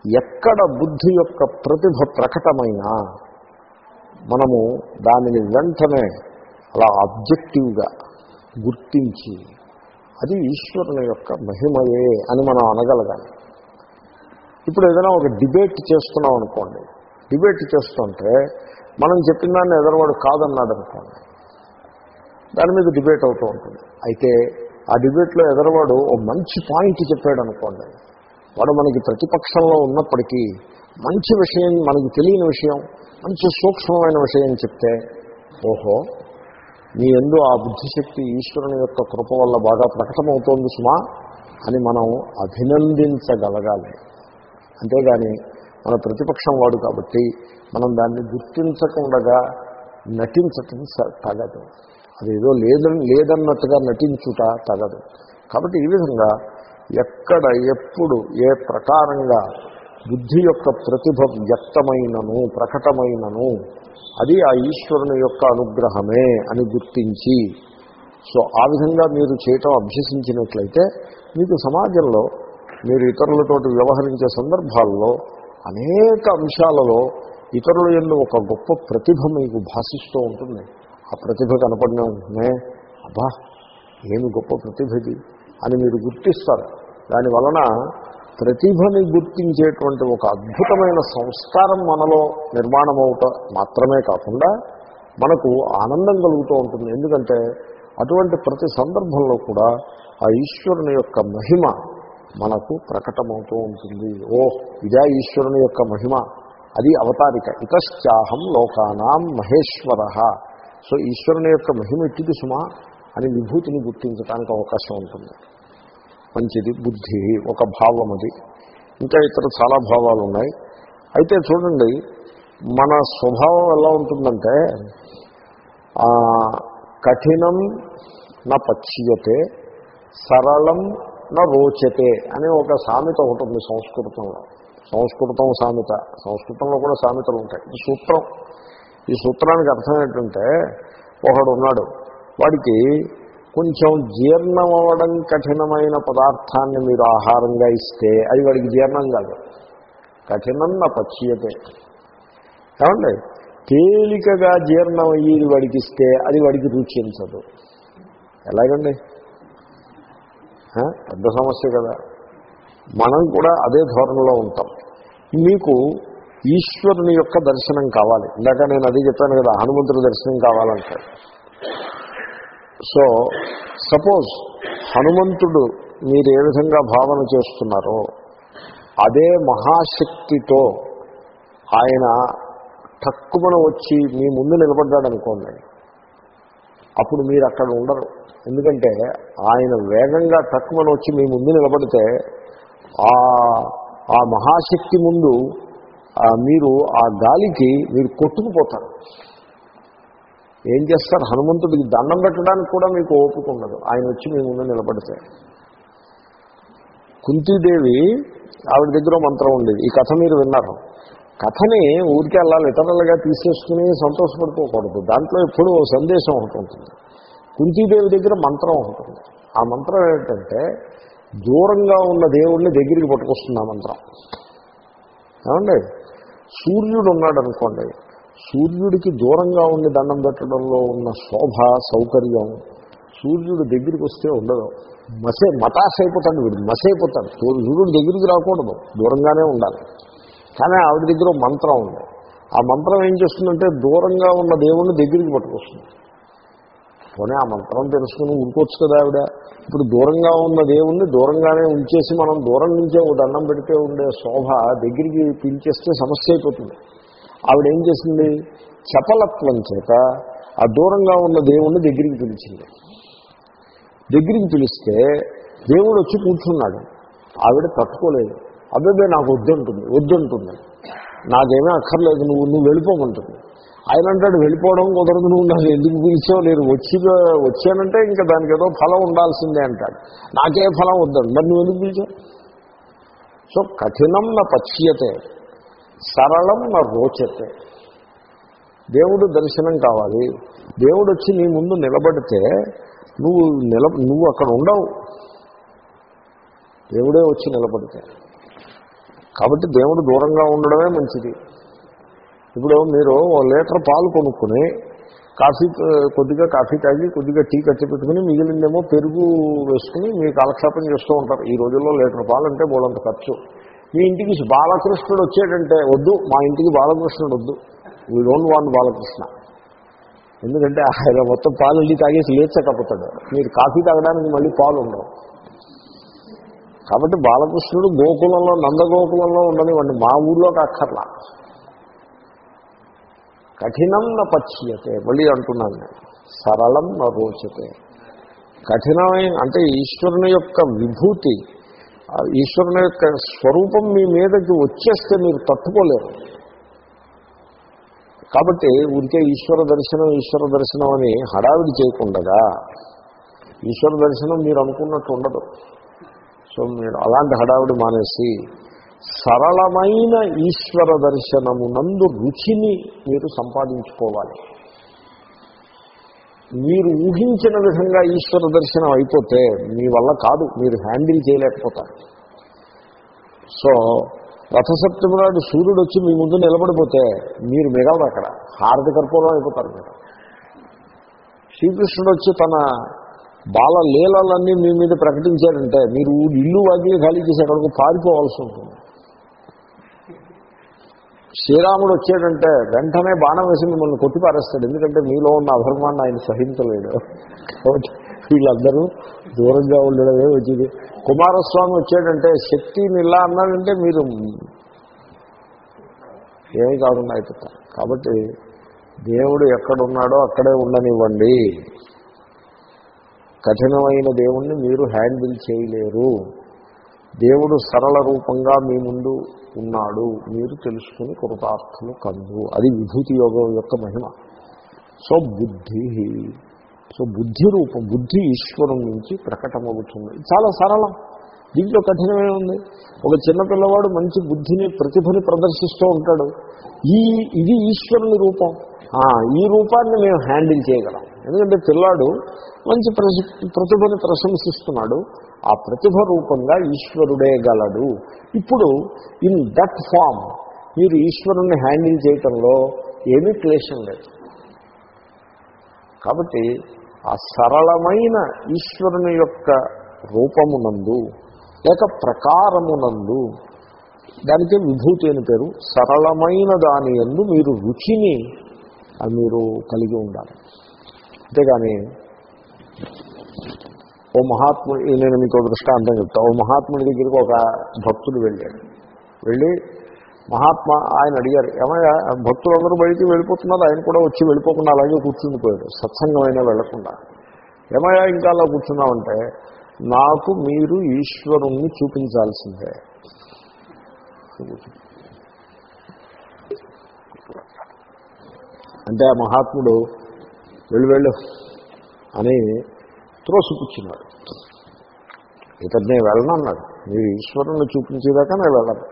ఎక్కడ బుద్ధి యొక్క ప్రతిభ ప్రకటమైనా మనము దానిని వెంటనే అలా ఆబ్జెక్టివ్గా గుర్తించి అది ఈశ్వరుని యొక్క మహిమయే అని మనం అనగలగాలి. ఇప్పుడు ఏదైనా ఒక డిబేట్ చేస్తున్నాం అనుకోండి డిబేట్ చేస్తుంటే మనం చెప్పిన దాన్ని ఎదరవాడు కాదన్నాడు అనుకోండి దాని మీద డిబేట్ అవుతూ ఉంటుంది. అయితే ఆ డిబేట్లో ఎదరవాడు ఓ మంచి పాయింట్ చెప్పాడు అనుకోండి వాడు మనకి ప్రతిపక్షంలో ఉన్నప్పటికీ మంచి విషయం మనకి తెలియని విషయం మంచి సూక్ష్మమైన విషయం చెప్తే ఓహో నీ ఎందు ఆ బుద్ధిశక్తి ఈశ్వరుని యొక్క కృప వల్ల బాగా ప్రకటమవుతోంది సుమా అని మనం అభినందించగలగాలి. అంతేగాని మన ప్రతిపక్షం వాడు కాబట్టి మనం దాన్ని గుర్తించకుండా నటించటం తగదు. అదేదో లేదని లేదన్నట్టుగా నటించుట తగదు. కాబట్టి ఈ విధంగా ఎక్కడ ఎప్పుడు ఏ ప్రకారంగా బుద్ధి యొక్క ప్రతిభ వ్యక్తమైనను ప్రకటమైనను అది ఆ ఈశ్వరుని యొక్క అనుగ్రహమే అని గుర్తించి సో ఆ విధంగా మీరు చేయటం అభ్యసించినట్లయితే మీకు సమాజంలో మీరు ఇతరులతోటి వ్యవహరించే సందర్భాల్లో అనేక అంశాలలో ఇతరుల ఎందు ఒక గొప్ప ప్రతిభ మీకు భాషిస్తూ ఉంటుంది. ఆ ప్రతిభ కనపడిన వెంటనే అబ్బా ఏమి గొప్ప ప్రతిభ ఇది అని మీరు గుర్తిస్తారు. దాని వలన ప్రతిభని గుర్తించేటువంటి ఒక అద్భుతమైన సంస్కారం మనలో నిర్మాణం అవుట మాత్రమే కాకుండా మనకు ఆనందం కలుగుతూ ఉంటుంది. ఎందుకంటే అటువంటి ప్రతి సందర్భంలో కూడా ఆ ఈశ్వరుని యొక్క మహిమ మనకు ప్రకటమవుతూ ఉంటుంది. ఓ ఇదే ఈశ్వరుని యొక్క మహిమ. అది అవతారిక. ఇతశ్చాహం లోకానాం మహేశ్వర. సో ఈశ్వరుని యొక్క మహిమ ఎట్టిది సుమా అని విభూతిని గుర్తించడానికి అవకాశం ఉంటుంది. మంచిది బుద్ధి ఒక భావం అది. ఇంకా ఇతర చాలా భావాలు ఉన్నాయి. అయితే చూడండి మన స్వభావం ఎలా ఉంటుందంటే కఠినం నా పచ్యతే సరళం నా రోచతే అని ఒక సామెత ఒకటి ఉంది సంస్కృతంలో. సంస్కృతం సామెత. సంస్కృతంలో కూడా సామెతలు ఉంటాయి. ఈ సూత్రం. ఈ సూత్రానికి అర్థం ఏంటంటే ఒకడు ఉన్నాడు. వాడికి కొంచెం జీర్ణం అవ్వడం కఠినమైన పదార్థాన్ని మీరు ఆహారంగా ఇస్తే అది వాడికి జీర్ణం కాదు. కఠినం నా పచ్యతే. ఏమండి? తేలికగా జీర్ణం అయ్యేది వాడికి ఇస్తే అది వాడికి రుచించదు ఎలాగండి? పెద్ద సమస్య కదా. మనం కూడా అదే ధోరణిలో ఉంటాం. మీకు ఈశ్వరుని యొక్క దర్శనం కావాలి. ఇందాక నేను అది చెప్పాను కదా హనుమంతుడి దర్శనం కావాలంటాడు సో సపోజ్ హనుమంతుడు మీరు ఏ విధంగా భావన చేస్తున్నారో అదే మహాశక్తితో ఆయన తక్కువన వచ్చి మీ ముందు నిలబడ్డాడు అనుకోండి అప్పుడు మీరు అక్కడ ఉండరు. ఎందుకంటే ఆయన వేగంగా తక్కువని వచ్చి మీ ముందు నిలబడితే ఆ ఆ మహాశక్తి ముందు మీరు ఆ గాలికి మీరు కొట్టుకుపోతారు. ఏం చేస్తారు? హనుమంతుడికి దండం పెట్టడానికి కూడా మీకు ఓపిక ఉండదు. ఆయన వచ్చి మీ ముందు నిలబడితే. కుంతీదేవి ఆవిడ దగ్గర మంత్రం ఉండేది. ఈ కథ మీరు విన్నారు. కథని ఊరికే అలా లిటరల్గా తీసేసుకుని సంతోషపడిపోకూడదు దాంట్లో ఎప్పుడూ సందేశం ఒకటి ఉంటుంది. కుంతీదేవి దగ్గర మంత్రం ఉంటుంది. ఆ మంత్రం ఏంటంటే దూరంగా ఉన్న దేవుణ్ణి దగ్గరికి పట్టుకొస్తుంది ఆ మంత్రం. ఏమండి? సూర్యుడు ఉన్నాడు అనుకోండి సూర్యుడికి దూరంగా ఉండి దండం పెట్టడంలో ఉన్న శోభ సౌకర్యం సూర్యుడు దగ్గరికి వస్తే ఉండదు. మసే మతాస్ అయిపోతాడు వీడు మసైపోతాడు. సూర్యుడు దగ్గరికి రాకూడదు దూరంగానే ఉండాలి. కానీ ఆవిడ దగ్గర మంత్రం ఉంది. ఆ మంత్రం ఏం చేస్తుందంటే దూరంగా ఉన్న దేవుణ్ణి దగ్గరికి పట్టుకొస్తుంది. పోనీ ఆ మంత్రం తెలుసుకుని ఊరుకోవచ్చు కదా ఆవిడ. ఇప్పుడు దూరంగా ఉన్న దేవుణ్ణి దూరంగానే ఉంచేసి మనం దూరం నుంచే ఓ దండం పెడితే ఉండే శోభ దగ్గరికి పిలిచేస్తే సమస్య అయిపోతుంది. ఆవిడ ఏం చేసింది? చపలత్వం చేత ఆ దూరంగా ఉన్న దేవుణ్ణి దగ్గరికి పిలిచింది. దగ్గరికి పిలిస్తే దేవుడు వచ్చి కూర్చున్నాడు. ఆవిడ తట్టుకోలేదు. అబ్బాయి నాకు వద్దంటుంది వద్దంటుంది. నాకేమీ అక్కర్లేదు నువ్వు నువ్వు వెళ్ళిపోమంటుంది ఆయన అంటాడు వెళ్ళిపోవడం కుదరదు నువ్వు ఎందుకు పిలిచావు? నేను వచ్చి వచ్చానంటే ఇంకా దానికి ఏదో ఫలం ఉండాల్సిందే అంటాడు. నాకే ఫలం వద్దండి మరి నువ్వు ఎందుకు పిలిచావు? సో కఠినం నా పచ్యతే సరళం నా రోచతే. దేవుడు దర్శనం కావాలి. దేవుడు వచ్చి నీ ముందు నిలబడితే నువ్వు నిల నువ్వు అక్కడ ఉండవు. దేవుడే వచ్చి నిలబడితే. కాబట్టి దేవుడు దూరంగా ఉండడమే మంచిది. ఇప్పుడు మీరు ఓ లీటర్ పాలు కొనుక్కుని కాఫీ కొద్దిగా కాఫీ తాగి కొద్దిగా టీ కట్టి పెట్టుకుని మిగిలిందేమో పెరుగు వేసుకుని మీ కాలక్షేపం చేస్తూ ఉంటారు. ఈ రోజుల్లో లీటర్ పాలు అంటే బోలంత ఖర్చు. మీ ఇంటికి బాలకృష్ణుడు వచ్చాడంటే వద్దు మా ఇంటికి బాలకృష్ణుడు వద్దు. We don't want Balakrishna. ఎందుకంటే ఆయన మొత్తం పాలు వెళ్ళి తాగేసి లేచకపోతాడు మీరు కాఫీ తాగడానికి మళ్ళీ పాలు ఉండవు. కాబట్టి బాలకృష్ణుడు గోకులంలో నందగోకులంలో ఉండనివ్వండి. మా ఊర్లోకి అక్కర్లా. కఠినం న పచ్యతే మళ్ళీ అంటున్నాను నేను సరళం న రోచతే. కఠినమైన అంటే ఈశ్వరుని యొక్క విభూతి ఈశ్వరుని యొక్క స్వరూపం మీ మీదకి వచ్చేస్తే మీరు తట్టుకోలేరు. కాబట్టి ఉంటే ఈశ్వర దర్శనం ఈశ్వర దర్శనం అని హడావిడి చేయకుండగా ఈశ్వర దర్శనం మీరు అనుకున్నట్టు ఉండదు. సో మీరు అలాంటి హడావిడి మానేసి సరళమైన ఈశ్వర దర్శనమునందు రుచిని మీరు సంపాదించుకోవాలి. మీరు ఊహించిన విధంగా ఈశ్వర దర్శనం అయిపోతే మీ వల్ల కాదు మీరు హ్యాండిల్ చేయలేకపోతారు. సో రథసప్తమి నాడు సూర్యుడు వచ్చి మీ ముందు నిలబడిపోతే మీరు మిగలరు అక్కడ. హారతి కర్పూరం అయిపోతారు మీరు. శ్రీకృష్ణుడు వచ్చి తన బాల లీలలన్నీ మీ మీద ప్రకటించారంటే మీరు ఇల్లు వాకిలి ఖాళీ చేసి అక్కడికి పారిపోవాల్సి ఉంటుంది. శ్రీరాముడు వచ్చాడంటే వెంటనే బాణం వేసి మిమ్మల్ని కొట్టి పారేస్తాడు ఎందుకంటే మీలో ఉన్న అధర్మాన్ని ఆయన సహించలేడు. కాబట్టి వీళ్ళందరూ దూరంగా ఉండడమే వచ్చింది కుమారస్వామి వచ్చాడంటే శక్తి ఇలా అన్నాడంటే మీరు ఏమీ కాకుండా అయిపోతారు కాబట్టి దేవుడు ఎక్కడున్నాడో అక్కడే ఉండనివ్వండి. కఠినమైన దేవుణ్ణి మీరు హ్యాండిల్ చేయలేరు. దేవుడు సరళ రూపంగా మీ ముందు ఉన్నాడు. మీరు తెలుసుకుని కృతార్థులు కందు అది విభూతి యోగం యొక్క మహిమ. సో బుద్ధి సో బుద్ధి రూపం బుద్ధి ఈశ్వరం నుంచి ప్రకటమవుతుంది. చాలా సరళం. దీంట్లో కఠినమే ఉంది. ఒక చిన్న పిల్లవాడు మంచి బుద్ధిని ప్రతిభని ప్రదర్శిస్తూ ఉంటాడు. ఈ ఇది ఈశ్వరుని రూపం. ఈ రూపాన్ని మేము హ్యాండిల్ చేయగలం. ఎందుకంటే పిల్లాడు మంచి ప్రసి- ప్రతిభను ప్రశంసిస్తున్నాడు. ఆ ప్రతిభ రూపంగా ఈశ్వరుడే గలడు. ఇప్పుడు ఇన్ దట్ ఫామ్ మీరు ఈశ్వరుణ్ణి హ్యాండిల్ చేయటంలో ఏమీ క్లేశం లేదు. కాబట్టి ఆ సరళమైన ఈశ్వరుని యొక్క రూపమునందు లేక ప్రకారమునందు దానికి విభూతి అని పేరు సరళమైన దాని ఎందు మీరు రుచిని మీరు కలిగి ఉండాలి. అంతేగాని ఓ మహాత్ముడు నేను మీకు దృష్టాంతం చెప్తా. ఓ మహాత్ముడి దగ్గరికి ఒక భక్తుడు వెళ్ళాడు. వెళ్ళి మహాత్మా ఆయన అడిగారు ఏమయ్యా భక్తులందరూ బయటికి వెళ్ళిపోతున్నారు ఆయన కూడా వచ్చి వెళ్ళిపోకుండా అలాగే కూర్చుండిపోయాడు. సత్సంగమైనా వెళ్ళకుండా ఏమయ్యా ఇంకా అలా కూర్చున్నామంటే నాకు మీరు ఈశ్వరుణ్ణి చూపించాల్సిందే. అంటే ఆ మహాత్ముడు వెళ్ళు వెళ్ళు అని త్రోసిపుచ్చినాడు ఇతను నేను వెళ్ళను అన్నాడు. మీరు ఈశ్వరుణ్ణి చూపించేదాకా నేను వెళ్ళను.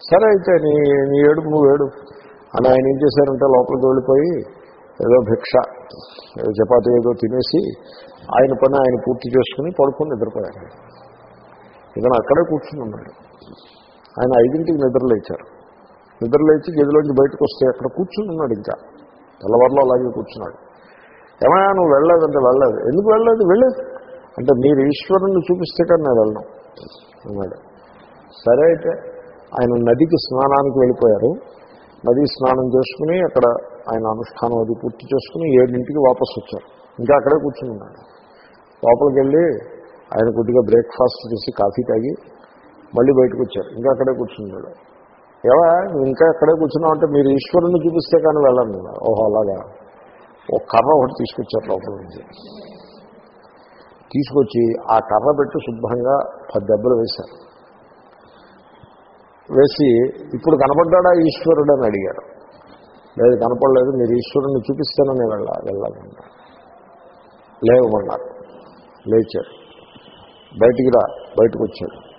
సరే అయితే నీ నీ ఏడుపు నువ్వు ఏడు. అని ఆయన ఏం చేశారంటే లోపలికి వెళ్ళిపోయి ఏదో భిక్ష ఏదో చపాతీ ఏదో తినేసి ఆయన పని ఆయన పూర్తి చేసుకుని పడుకొని నిద్రపోయారు ఇతను అక్కడే కూర్చుని ఉన్నాడు. ఆయన ఐదింటికి నిద్రలేచారు. నిద్రలేచి గదిలోంచి బయటకు వస్తే అక్కడ కూర్చుని ఉన్నాడు ఇంకా. తెల్లవారులో అలాగే కూర్చున్నాడు. ఏమయ్యా నువ్వు వెళ్ళలేదంటే వెళ్ళలేదు. ఎందుకు వెళ్ళలేదు? వెళ్ళలేదు అంటే మీరు ఈశ్వరుణ్ణి చూపిస్తే కానీ నేను వెళ్ళను అన్నాడు. సరే అయితే ఆయన నదికి స్నానానికి వెళ్ళిపోయారు. నది స్నానం చేసుకుని అక్కడ ఆయన అనుష్ఠానం అది పూర్తి చేసుకుని ఏడింటికి వాపసు వచ్చారు. ఇంకా అక్కడే కూర్చుని ఉన్నాడు. లోపలికి వెళ్ళి ఆయన కొద్దిగా బ్రేక్ఫాస్ట్ చేసి కాఫీ తాగి మళ్ళీ బయటకు వచ్చారు. ఇంకా అక్కడే కూర్చున్నాడు ఏవా నువ్వు ఇంకా ఎక్కడే కూర్చున్నావు అంటే మీరు ఈశ్వరుని చూపిస్తే కానీ వెళ్ళండి ఓహో అలాగా. ఒక కర్ర ఒకటి తీసుకొచ్చారు లోపల నుంచి. తీసుకొచ్చి ఆ కర్ర పెట్టి శుభ్రంగా పది దెబ్బలు వేశారు. వేసి ఇప్పుడు కనపడ్డా ఈశ్వరుడు? అని అడిగారు. లేదు కనపడలేదు. మీరు ఈశ్వరుని చూపిస్తానని వెళ్ళ వెళ్ళాలన్నారు లేవమన్నారు. లేచారు. బయటికి రా బయటకు వచ్చాడు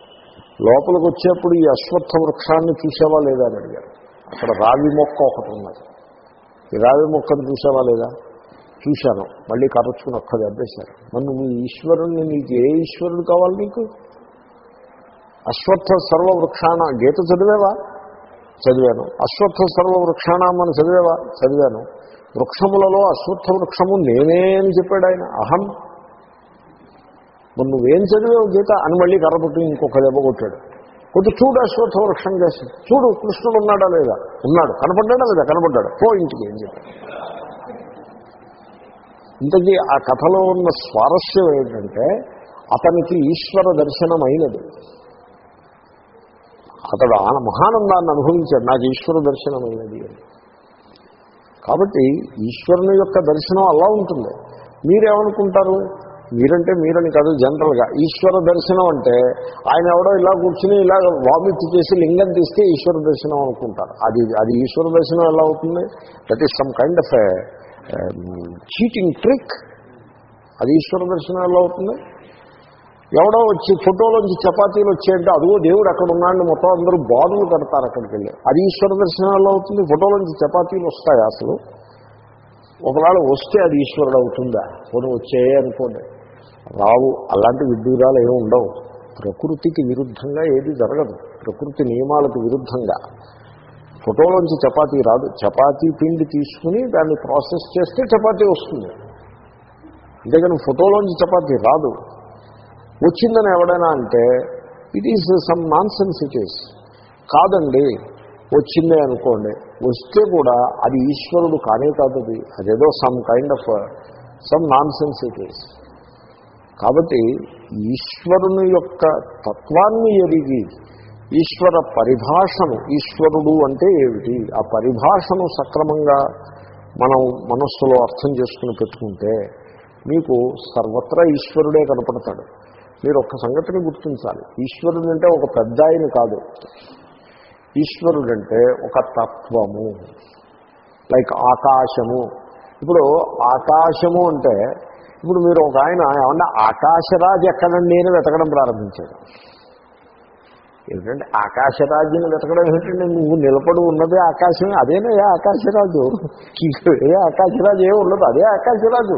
లోపలికి వచ్చేప్పుడు ఈ అశ్వత్థ వృక్షాన్ని చూసేవా లేదా అని అడిగారు. అక్కడ రావి మొక్క ఒకటి ఉన్నది. ఈ రావి మొక్కను చూసేవా లేదా? చూశాను. మళ్ళీ కరచుకుని ఒక్క దెబ్బేశారు మరి నువ్వు ఈశ్వరుణ్ణి నీకు ఏ ఈశ్వరుడు కావాలి నీకు? అశ్వత్థ సర్వవృక్షాణ గీత చదివేవా? చదివాను. అశ్వత్థ సర్వవృక్షాణం అని చదివేవా? చదివాను. వృక్షములలో అశ్వత్థ వృక్షము నేనే అని చెప్పాడు ఆయన. అహం. మరి నువ్వేం చదివావు? గీత? అని మళ్ళీ కర్రపుట్టి ఇంకొక దెబ్బ కొట్టాడు. కొద్ది చూడు అశ్వత్థ వృక్షం చేసి. చూడు కృష్ణుడు ఉన్నాడా లేదా? ఉన్నాడు. కనపడ్డాడా లేదా? కనపడ్డాడు. పో ఇంటికి ఏం చెప్పాడు. ఇంతకీ ఆ కథలో ఉన్న స్వారస్యం ఏంటంటే అతనికి ఈశ్వర దర్శనం అయినది అతడు ఆన మహానందాన్ని అనుభవించాడు. నాకు ఈశ్వర దర్శనం అయినది కాబట్టి ఈశ్వరుని యొక్క దర్శనం అలా ఉంటుంది. మీరేమనుకుంటారు? మీరంటే మీరని కాదు జనరల్గా. ఈశ్వర దర్శనం అంటే ఆయన ఎవడో ఇలా కూర్చుని ఇలా వామిట్ చేసి లింగం తీస్తే ఈశ్వర దర్శనం అనుకుంటారు. అది అది ఈశ్వర దర్శనం ఎలా అవుతుంది? That is some kind of cheating trick అది ఈశ్వర దర్శనం ఎలా అవుతుంది? ఎవడో వచ్చి ఫోటోలోంచి చపాతీలు వచ్చాయంటే అదిగో దేవుడు అక్కడ ఉన్నాడు మొత్తం అందరూ బాధలు కడతారు అక్కడికి వెళ్ళి. అది ఈశ్వర దర్శనం ఎలా అవుతుంది? ఫోటోలోంచి చపాతీలు వస్తాయి అసలు? ఒకవేళ వస్తే అది ఈశ్వరుడు అవుతుందా? కొన్ని వచ్చాయే అనుకోండి. రావు అలాంటి విడ్డూరాలు ఏమి ఉండవు. ప్రకృతికి విరుద్ధంగా ఏది జరగదు. ప్రకృతి నియమాలకు విరుద్ధంగా. ఫోటోలోంచి చపాతీ రాదు. చపాతీ పిండి తీసుకుని దాన్ని ప్రాసెస్ చేస్తే చపాతీ వస్తుంది. అంతేగాని ఫోటోలోంచి చపాతీ రాదు. వచ్చిందని ఎవడైనా అంటే it is some nonsense it is కాదండి వచ్చిందే అనుకోండి. వస్తే కూడా అది ఈశ్వరుడు కానే కాదు అది. అదేదో some kind of some nonsense it is కాబట్టి ఈశ్వరుని యొక్క తత్వాన్ని ఎరిగి ఈశ్వర పరిభాషను ఈశ్వరుడు అంటే ఏమిటి? ఆ పరిభాషను సక్రమంగా మనం మనస్సులో అర్థం చేసుకుని పెట్టుకుంటే మీకు సర్వత్రా ఈశ్వరుడే కనపడతాడు. మీరు ఒక్క సంగతిని గుర్తించాలి. ఈశ్వరుడు అంటే ఒక పెద్ద ఆయన కాదు. ఈశ్వరుడంటే ఒక తత్వము. లైక్ ఆకాశము. ఇప్పుడు ఆకాశము అంటే ఇప్పుడు మీరు ఒక ఆయన ఏమన్నా ఆకాశరాజు ఎక్కడండి అని వెతకడం ప్రారంభించాడు ఏమిటంటే ఆకాశరాజుని వెతకడం ఏమిటంటే నువ్వు నిలబడి ఉన్నదే ఆకాశమే అదేనయ్యా ఆకాశరాజు? ఏ ఆకాశరాజు ఏ ఉండదు అదే ఆకాశరాజు.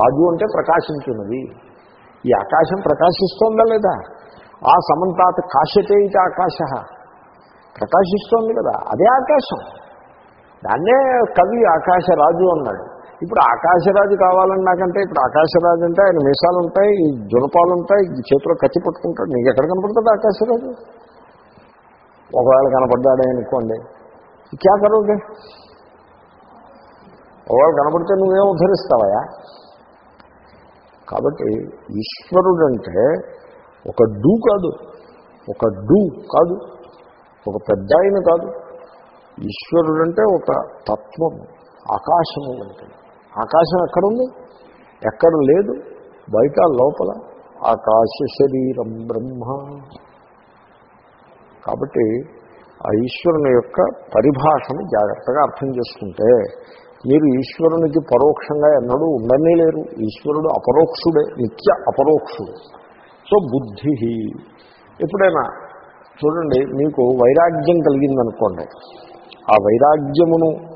రాజు అంటే ప్రకాశించున్నది. ఈ ఆకాశం ప్రకాశిస్తోందా లేదా? ఆ సమంతాత్ కాశ్యతే ఇది ఆకాశ. ప్రకాశిస్తోంది కదా అదే ఆకాశం. దాన్నే కవి ఆకాశరాజు అన్నాడు. ఇప్పుడు ఆకాశరాజు కావాలని నాకంటే ఇప్పుడు ఆకాశరాజు అంటే ఆయన మీసాలు ఉంటాయి ఈ జులపాలు ఉంటాయి చేతిలో కత్తి పట్టుకుంటాడు. నీకు ఎక్కడ కనపడుతుంది ఆకాశరాజు? ఒకవేళ కనపడ్డాడే అనుకోండి. క్యా కరోగే ఒకవేళ కనపడితే నువ్వేం ఉద్ధరిస్తావయా కాబట్టి ఈశ్వరుడు అంటే ఒక డూ కాదు ఒక డూ కాదు ఒక పెద్ద ఆయన కాదు. ఈశ్వరుడు అంటే ఒక తత్వం ఆకాశము అంటే ఆకాశం ఎక్కడుంది? ఎక్కడ లేదు. బయట లోపల. ఆకాశ శరీరం బ్రహ్మ. కాబట్టి ఆ ఈశ్వరుని యొక్క పరిభాషను జాగ్రత్తగా అర్థం చేసుకుంటే మీరు ఈశ్వరునికి పరోక్షంగా ఎన్నడూ ఉండనే లేరు. ఈశ్వరుడు అపరోక్షుడే నిత్య అపరోక్షుడు. సో బుద్ధి ఎప్పుడైనా చూడండి మీకు వైరాగ్యం కలిగిందనుకోండి. ఆ వైరాగ్యమును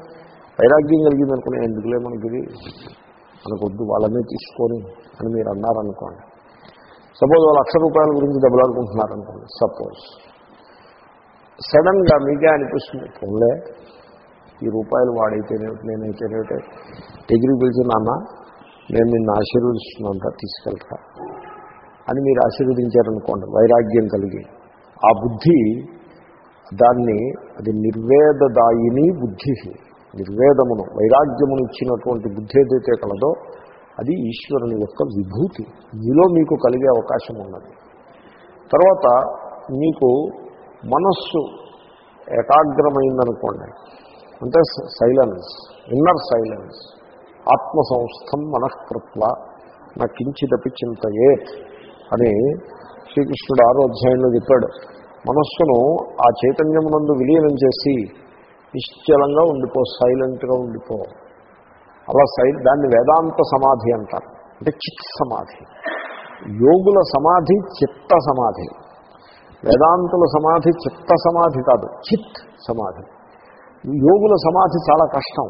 వైరాగ్యం కలిగింది కలిగిందనుకోండి ఎందుకులే మనకి మనకొద్దు వాళ్ళనే తీసుకొని అని మీరు అన్నారనుకోండి. సపోజ్ లక్ష రూపాయల గురించి దెబ్బలాడుకుంటున్నారనుకోండి సపోజ్. సడన్గా మీకే అనిపిస్తుంది పోలే ఈ రూపాయలు వాడైతేనేమిటి నేనైతేనేమిటి? డిగ్రీ పిలిచి నాన్న నేను నిన్ను ఆశీర్వదిస్తున్నాను తీసుకెళ్తా అని మీరు ఆశీర్వదించారనుకోండి వైరాగ్యం కలిగి. ఆ బుద్ధి దాన్ని అది నిర్వేదదాయిని బుద్ధి నిర్వేదమును వైరాగ్యమును ఇచ్చినటువంటి బుద్ధి ఏదైతే కలదో అది ఈశ్వరుని యొక్క విభూతి. మీలో మీకు కలిగే అవకాశం ఉన్నది. తర్వాత మీకు మనస్సు ఏకాగ్రమైందనుకోండి. అంటే సైలెన్స్ ఇన్నర్ సైలెన్స్ ఆత్మసంస్థం మనఃకృత్వ నా కించిదపి చింతయే అని శ్రీకృష్ణుడు ఆరో అధ్యాయంలో చెప్పాడు. మనస్సును ఆ చైతన్యమునందు విలీనం చేసి నిశ్చలంగా ఉండిపో సైలెంట్గా ఉండిపో. అలా సై దాన్ని వేదాంత సమాధి అంటారు. అంటే చిత్ సమాధి. యోగుల సమాధి చిత్త సమాధి. వేదాంతుల సమాధి చిత్త సమాధి కాదు చిత్ సమాధి. యోగుల సమాధి చాలా కష్టం.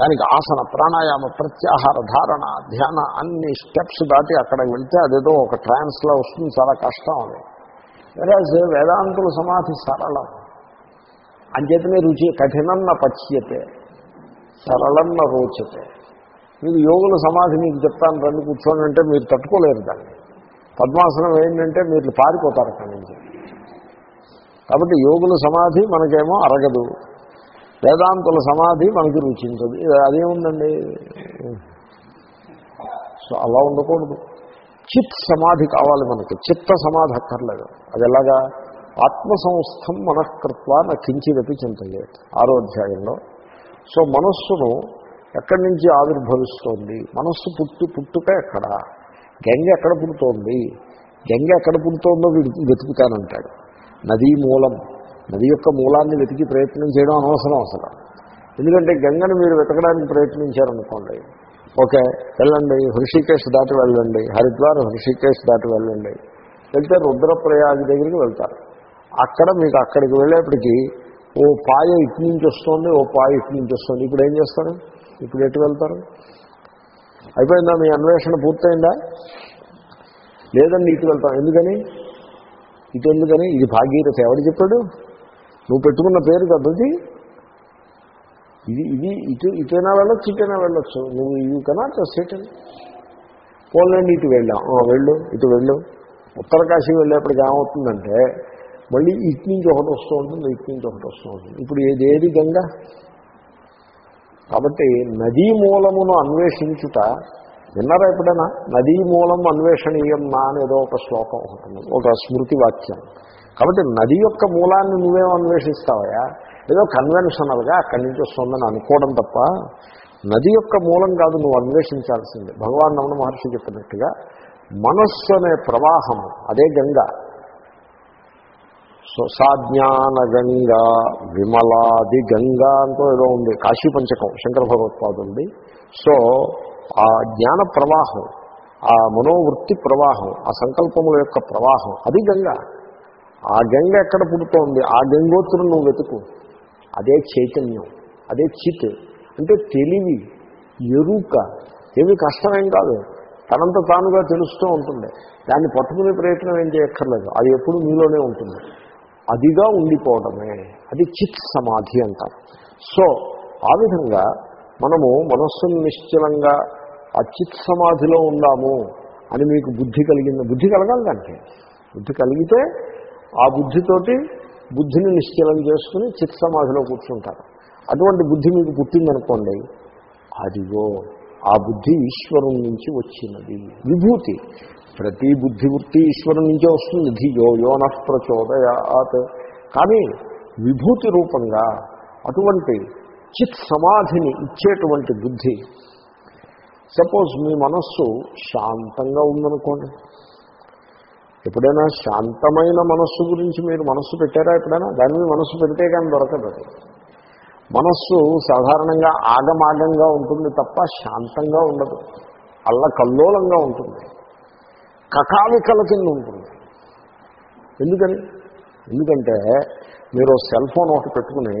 దానికి ఆసన ప్రాణాయామ ప్రత్యాహార ధారణ ధ్యాన అన్ని స్టెప్స్ దాటి అక్కడ వెళ్తే అదేదో ఒక ట్రాన్స్లో వస్తుంది చాలా కష్టం అది. వెరాజ్ వేదాంతుల సమాధి సరళం. అంచేతనే రుచి కఠినన్న పచ్యతే సరళన్న రోచతే. మీరు యోగుల సమాధి మీకు చెప్తాను రండి కూర్చోండి అంటే మీరు తట్టుకోలేరు దాన్ని. పద్మాసనం ఏంటంటే మీరు పారిపోతారు అక్కడి నుంచి. కాబట్టి యోగుల సమాధి మనకేమో అరగదు. వేదాంతుల సమాధి మనకి రుచించదు. అదేముందండి? సో అలా ఉండకూడదు. చిత్ సమాధి కావాలి మనకి. చిత్త సమాధి అక్కర్లేదు. అది ఎలాగా? ఆత్మ సంస్థం మనఃకృత్వ నా కించిదపి చింతయ్యే ఆరో అధ్యాయంలో. సో మనస్సును ఎక్కడి నుంచి ఆవిర్భవిస్తోంది? మనస్సు పుట్టు పుట్టుక ఎక్కడ? గంగ ఎక్కడ పుడుతోంది? గంగ ఎక్కడ పుడుతోందో వెతుకుతానంటాడు. నదీ మూలం నది యొక్క మూలాన్ని వెతికి ప్రయత్నం చేయడం అనవసరం అసలు. ఎందుకంటే గంగను మీరు వెతకడానికి ప్రయత్నించారనుకోండి. ఓకే వెళ్ళండి హృషికేశ్ దాటి వెళ్ళండి హరిద్వార్ హృషికేశ్ దాటి వెళ్ళండి. వెళ్తే రుద్రప్రయాగ దగ్గరికి వెళ్తారు. అక్కడ మీకు అక్కడికి వెళ్ళేప్పటికీ ఓ పాయ ఇటు నుంచి వస్తుంది ఓ పాయ ఇటు నుంచి వస్తుంది. ఇప్పుడు ఏం చేస్తారు? ఇప్పుడు ఎటు వెళ్తారు? అయిపోయిందా మీ అన్వేషణ పూర్తయిందా? లేదండి ఇటు వెళ్తాం. ఎందుకని? ఇటు ఎందుకని? ఇది భాగీరథ. ఎవడు చెప్పాడు? నువ్వు పెట్టుకున్న పేరు కదది ఇది ఇది ఇటు ఇటైనా వెళ్ళొచ్చు ఇటైనా వెళ్ళొచ్చు. నువ్వు యూ కెనాట్ సెట్ పోలండి ఇటు వెళ్ళాం. వెళ్ళు ఇటు వెళ్ళు. ఉత్తరకాశీ వెళ్ళేప్పటికి ఏమవుతుందంటే మళ్ళీ ఇటు నుంచి ఒకటి వస్తూ ఉంటుంది ఇటు నుంచి ఒకటి వస్తూ ఉంటుంది. ఇప్పుడు ఏది ఏది గంగ? కాబట్టి నదీ మూలమును అన్వేషించుట విన్నారా ఎప్పుడైనా? నదీ మూలం అన్వేషణీయం నా అనేదో ఒక శ్లోకం ఉంటుంది ఒక స్మృతి వాక్యం. కాబట్టి నది యొక్క మూలాన్ని నువ్వేం అన్వేషిస్తావయా ఏదో కన్వెన్షనల్గా అక్కడి నుంచి వస్తుందని అనుకోవడం తప్ప నది యొక్క మూలం కాదు నువ్వు అన్వేషించాల్సింది. భగవాన్ రమణ మహర్షి చెప్పినట్టుగా మనస్సు అనే ప్రవాహం అదే గంగ సో విమలాది గంగా అంటూ ఏదో ఉంది. కాశీ పంచకం శంకర భగవత్పాదుంది. సో ఆ జ్ఞాన ప్రవాహం ఆ మనోవృత్తి ప్రవాహం ఆ సంకల్పముల యొక్క ప్రవాహం అది గంగ. ఆ గంగ ఎక్కడ పుడుతోంది? ఆ గంగోత్రం నువ్వు వెతుకు. అదే చైతన్యం అదే చిత్. అంటే తెలివి ఎరుక. ఏమి కష్టమేం కాదు. తనంత తానుగా తెలుస్తూ ఉంటుంది. దాన్ని పట్టుకునే ప్రయత్నం ఏం చేయక్కర్లేదు. అది ఎప్పుడు మీలోనే ఉంటుంది. అదిగా ఉండిపోవడమే. అది చిత్ సమాధి అంటారు. సో ఆ విధంగా మనము మనస్సును నిశ్చలంగా ఆ చిత్ సమాధిలో ఉందాము అని మీకు బుద్ధి కలిగింది. బుద్ధి కలగాలి దానికి. బుద్ధి కలిగితే ఆ బుద్ధితోటి బుద్ధిని నిశ్చలం చేసుకుని చిత్ సమాధిలో కూర్చుంటారు. అటువంటి బుద్ధి మీకు పుట్టిందనుకోండి అదిగో ఆ బుద్ధి ఈశ్వరం నుంచి వచ్చినది. విభూతి. ప్రతి బుద్ధి ఈశ్వరు నుంచే వస్తుంది. ధియో యోన ప్రచోదయాత్. కానీ విభూతి రూపంగా అటువంటి చిత్ సమాధిని ఇచ్చేటువంటి బుద్ధి సపోజ్ మీ మనస్సు శాంతంగా ఉందనుకోండి. ఎప్పుడైనా శాంతమైన మనస్సు గురించి మీరు మనస్సు పెట్టారా ఎప్పుడైనా? దాని మీద మనస్సు పెడితే కానీ దొరకదు అది. మనస్సు సాధారణంగా ఆగమాగంగా ఉంటుంది తప్ప శాంతంగా ఉండదు. అల్ల కల్లోలంగా ఉంటుంది. కకావికల కింద ఉంటుంది. ఎందుకని? ఎందుకంటే మీరు సెల్ ఫోన్ ఒకటి పెట్టుకుని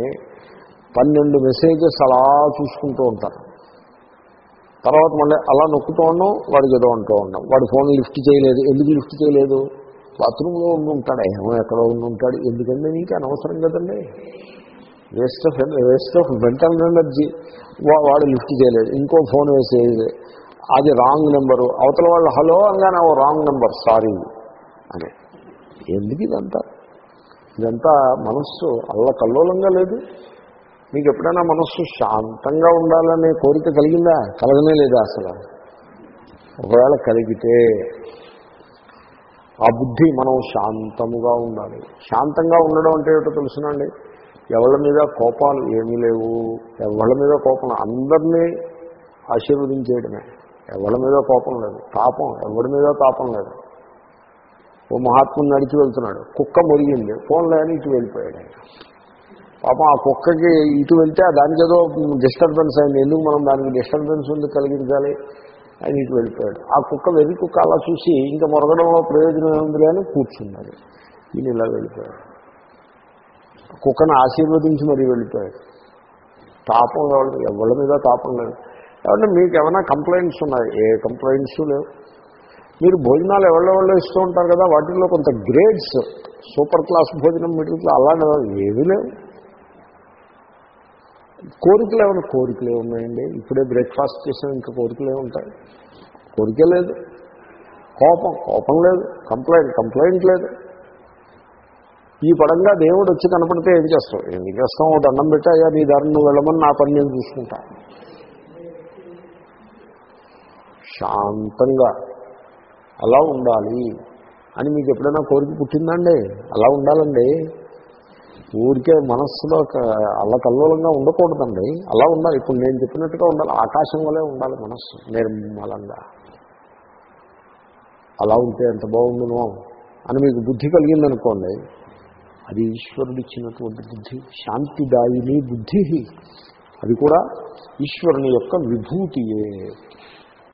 పన్నెండు మెసేజెస్ అలా చూసుకుంటూ ఉంటారు. తర్వాత మళ్ళీ అలా నొక్కుతూ ఉన్నాం వాడికి ఏదో అంటూ ఉన్నాం వాడి ఫోన్ లిఫ్ట్ చేయలేదు. ఎందుకు లిఫ్ట్ చేయలేదు? బాత్రూంలో ఉండి ఉంటాడు. ఏమో ఎక్కడో ఉండి ఉంటాడు. ఎందుకంటే నీకు అనవసరం కదండి. Waste of waste of mental energy. వాడు లిఫ్ట్ చేయలేదు. ఇంకో ఫోన్ వేసేది. అది రాంగ్ నెంబరు. అవతల వాళ్ళు హలో అంగానే ఓ రాంగ్ నెంబర్ సారీ అని. ఎందుకు ఇదంతా? ఇదంతా మనస్సు అల్లకల్లోలంగా లేదు. మీకు ఎప్పుడైనా మనస్సు శాంతంగా ఉండాలనే కోరిక కలిగిందా? కలగనే లేదా అసలు? ఒకవేళ కలిగితే ఆ బుద్ధి మనం శాంతముగా ఉండాలి. శాంతంగా ఉండడం అంటే ఏమిటో తెలుసునండి. ఎవరి మీద కోపాలు ఏమీ లేవు. ఎవరి మీద కోపం అందరినీ ఆశీర్వదించేయడమే. ఎవరి మీద కోపం లేదు. తాపం ఎవరి మీద తాపం లేదు. ఓ మహాత్ముడు నడిచి వెళ్తున్నాడు. కుక్క మురిగింది. ఫోన్ లేని ఇటు వెళ్ళిపోయాడు పాపం ఆ కుక్కకి ఇటు వెళ్తే దానికి ఏదో డిస్టర్బెన్స్ అయింది. ఎందుకు మనం దానికి డిస్టర్బెన్స్ ఉంది కలిగించాలి? అని ఇటు వెళ్ళిపోయాడు. ఆ కుక్క వెర్రి కుక్క అలా చూసి ఇంకా మొరగడంలో ప్రయోజనం ఏముంది అని కూర్చున్నాడు. ఈయన ఇలా వెళ్ళిపోయాడు. కుక్కను ఆశీర్వదించి మరీ వెళ్ళిపోయాడు. తాపం కావాలి ఎవరి మీద తాపం లేదు. ఏమంటే మీకు ఏమైనా కంప్లైంట్స్ ఉన్నాయి? ఏ కంప్లైంట్స్ లేవు. మీరు భోజనాలు ఎవరెవరో ఇస్తూ ఉంటారు కదా వాటిల్లో కొంత గ్రేడ్స్ సూపర్ క్లాస్ భోజనం మిడిల్ క్లాస్ అలాంటి ఏమీ లేవు. కోరికలు ఏమైనా కోరికలే ఉన్నాయండి? ఇప్పుడే బ్రేక్ఫాస్ట్ చేసిన ఇంకా కోరికలే ఉంటాయి? కోరికే లేదు. కోపం కోపం లేదు. కంప్లైంట్ కంప్లైంట్ లేదు. ఈ పడంగా దేవుడు వచ్చి కనపడితే ఏం చేస్తాం ఏం చేస్తాం ఒక దండం పెట్టాయా నీ దారిని నువ్వు వెళ్ళమని నా పని నేను చూసుకుంటాను శాంతంగా అలా ఉండాలి అని మీకు ఎప్పుడైనా కోరిక పుట్టిందండి? అలా ఉండాలండి. ఊరికే మనస్సులో అల్లకల్లోలంగా ఉండకూడదండి. అలా ఉండాలి. ఇప్పుడు నేను చెప్పినట్టుగా ఉండాలి. ఆకాశం వలే ఉండాలి మనస్సు నిర్మలంగా. అలా ఉంటే ఎంత బాగుండునో అని మీకు బుద్ధి కలిగిందనుకోండి అది ఈశ్వరుడు ఇచ్చినటువంటి బుద్ధి శాంతిదాయిని బుద్ధి. అది కూడా ఈశ్వరుని యొక్క విభూతియే.